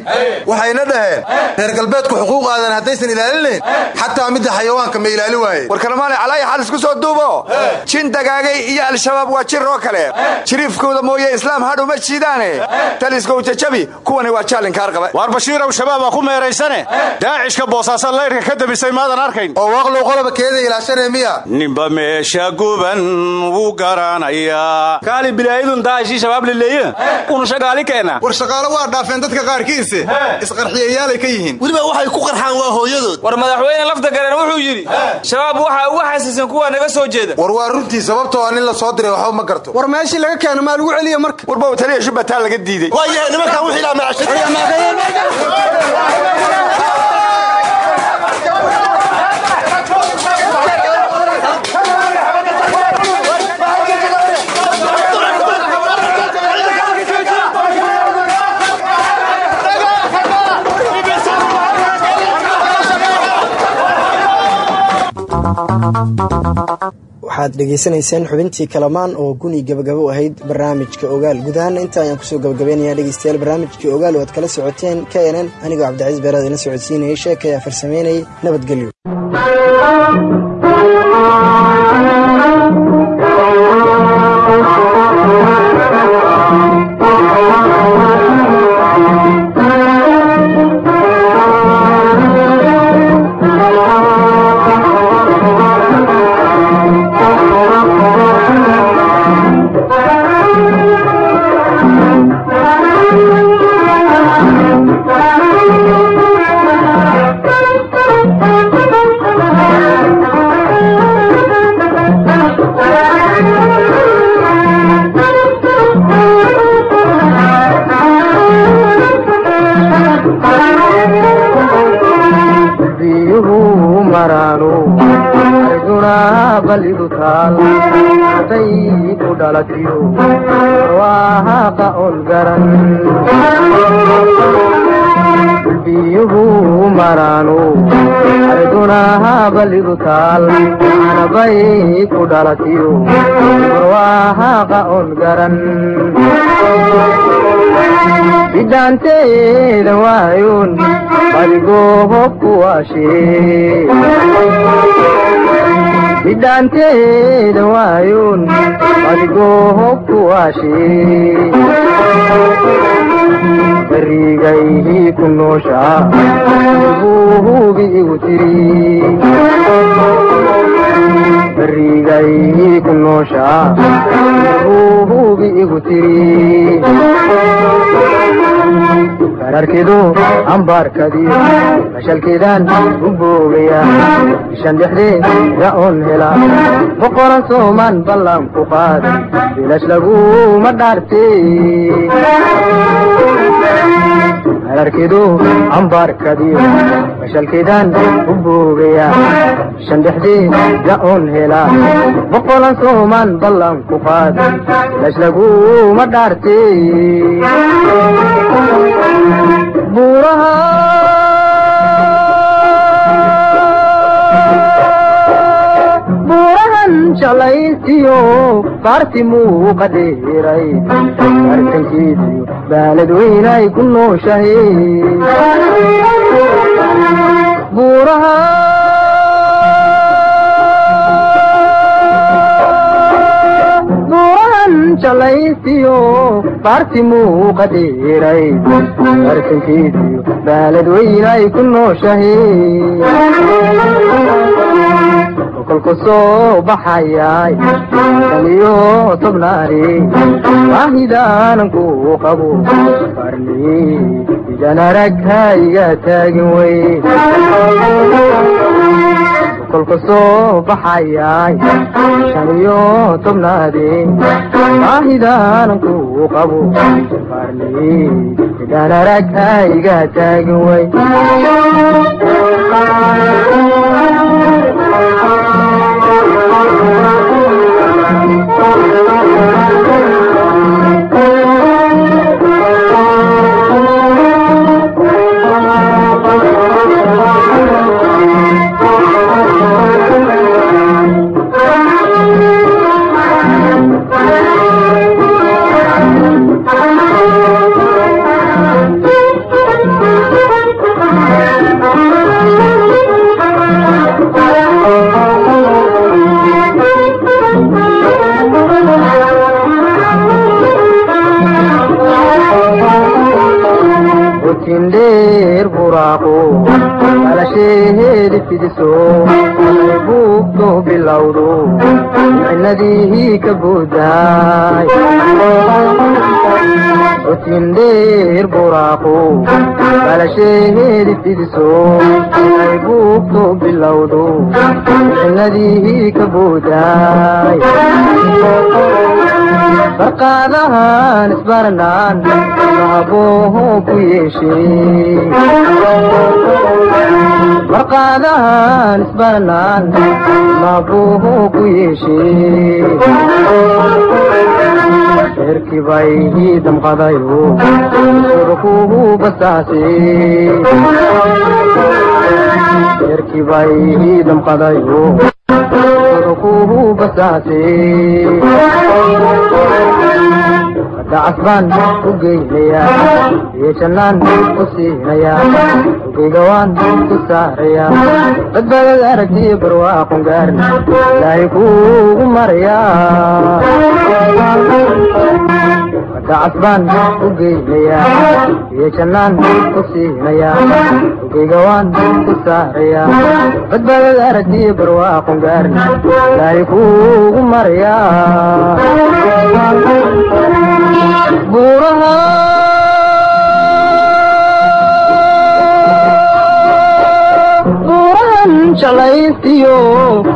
Waxayna dhaheen reer galbeedku xuquuq aadan haddaysan ilaalinayn xataa midda xayawaanka ma ilaalin waaye. War kalmaane calaayi xal isku soo duubo. Jin dagaagay iyo al-shabaab waa jir oo kale. Jiriifkooda mooye islaam hadhu ma jiidaane. Taliskow jajabi kuwani waa jaalinkaar qaba waar bashiirow shabaabaa ku meeraysane. Daacishka boosaaso laydhka ka damisay maadan arkayn oo waaqlow qoloba keeda ilaashanay miya. Ninba meesha guban wuu garanayaa. Kaali bilaayadun daashii shabaab laleeye unu shagaali keena. War shaqaalo waa dhaafeen dadka qaarkiise isqarxiyayaalay ka yihiin. Weliba waxay ku qarxaan waa hooyadood. War madaxweyne lafta garen wuxuu yidhi shabaab waxaa uga xasiisan kuwa naga soo jeeda. War waa runtii sababtoo a nin la soo diray waxba ma garto. War meeshii laga keeno maa lagu celiya marka? Warbow taliya shubbataa laga diiday. Waayahay nimankan wixii laa waxaad dhegaysanayseen xubintii kalamaan oo guni gabagabo ahayd barnaamijka ogaal. Guud ahaana inta ayaan ku soo gabagabeynaya dhegeystayaal barnaamijkii ogaal oo aad kala socoteen. K n n anigoo cabdicaiis beeraad ina socodsiinayay sheekay aa farsameynayay nabadgelyo balidu taal haday ku dhalatiyo waahaqa on biyuhu maraanu arduna balidu taal anabay ku dhalatiyo waahaqa on garan bidhaanteeda waayun adigoo hobku waashee bidhaanteeda waayun adigoo barigaydii ku nooshaa buu hubi igu tiri barigaydii ku nooshaa buu hubi igu tiri kararkidu ambaarkadiyo mashalkeedaan u boogaya bishan dhexdeeda oon hela boqoran soomaan ballan ku qaad bilash laguma dhaarte kararkidu ambaarkadiyo mashalkeedaan u boogaya bishan dhexdeeda oon hela boqoran soomaan ballan ku qaad bilash laguma dhaarte buuraha buurahan jalaysiyo baarti muuqa baalad weynay ku nooshahe buuraha buurahan jalaysiyo baarti muuqa dheeray bartankeediyo baalad weynay ku nooshahe kolku soo baxayay daliyo tobnaari waahidaanan ku qabo barni idan aragtayga taagin wey. Kolku soo baxayay shan iyo tobnaadi waahidaanan ku qabo barni idan aragtayga taagin wey ay buugto bilowdo micnadii ka buudaay otindheer buraaqo balasheedi fidiso buugto bilowdo micnadii ka buudaay barqaadahan isbarnaan mahabooho ku yeeshee barqaadahan isbarnaan mahabooho ku yeeshee reerkii bay ii damqadayo surkuhu basaase reerkii bay ii damqadayo surkuhu basaase dacasbaan u geynayaa iyo jannaan u siinayaa ugeyga waan ku saarayaa badbaadad aragtiyo barwaaqon gaarin ilaahay kuugu marayaa dacasbaan u geynayaa iyo jannaan u siinayaa ugeyga waan ku saarayaa badbaadad aragtiyo barwaaqon gaarin ilaahay kuugu marayaa jalaystiyo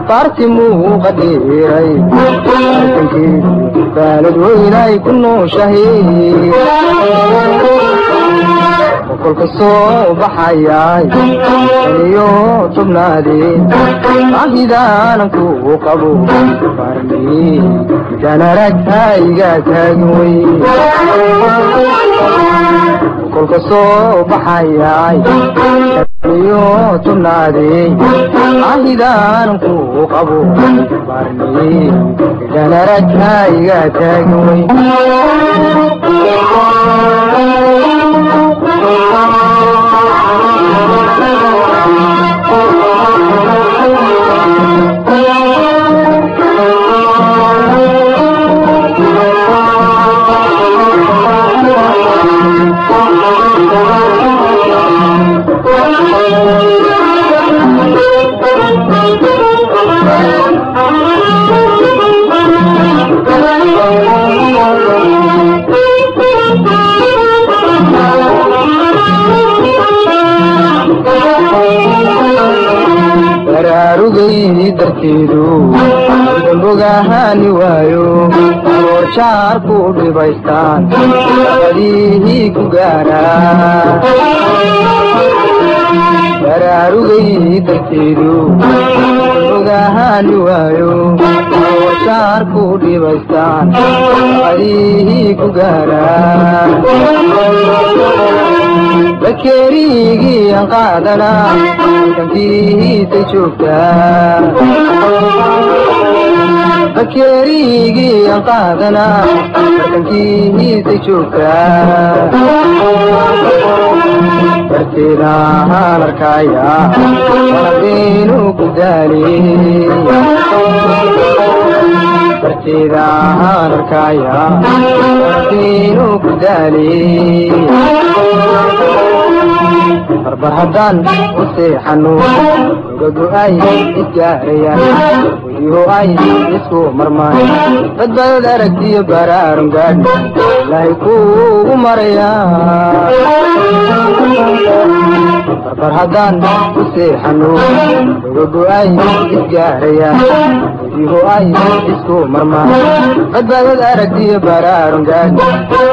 qaarti muuqa dhiiray baalad weynay ku nooshahay boqolka soo baxayaay iyo tobnaadee baahidaanan kuu qabo farmi taagin wey boqolka soo baxayaay iyo tobnaadee baahidaanan kuu qabo farmi midaan aragtaygaa taagin baraarugayni darteedu dambogahaani waayo jaar ku dhibaystaan labadiihii ku gaaraa baraarugayni darteedu dambogahaani waayo jaar ku dhibaystaan labadiihii ku gaaraa bakeerigii aan qaadanaa dankiisa joogtaa bakeerigii aan qaadanaa dankiisa joogtaa darteeda haan arkaya walabeenu ku daali darteeda haan arkaya walabeenu ku daali barbar haddaan u seexano ogagu ay isgaarayaan weliho ay isku marmaan badbaadad aragtiyo baraarun gaadhi ilaahay kuugu marayaa barbar haddaan u seexano ogagu ay isgaarayaan weliho ay isku marmaan badbaadad aragtiyo baraarun gaadhi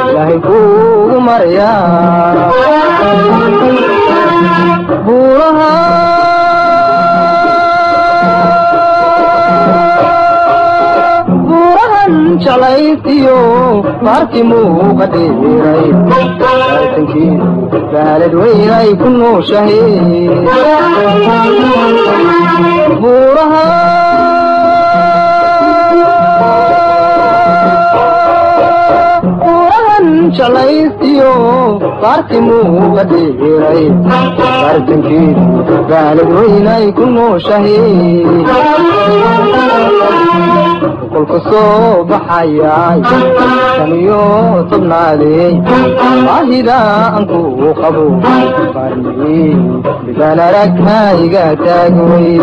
ilaahay kuugu marayaa jalaystiyo baarti muuqa dhiiray saartankii baalad weynay ku nooshahay buuraha buurahan jalaystiyo baartimuuqa dhiiray bartankiisu baalad ku nooshahay kolka soo baxayay shan iyo tobnaadey baahida aan qabo qarnigii midaan aragtayga taagway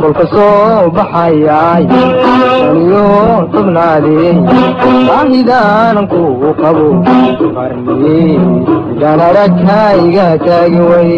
kolka baxayay shan iyo baahidaanan ku qabo qarnigii midaan aragtayga taagway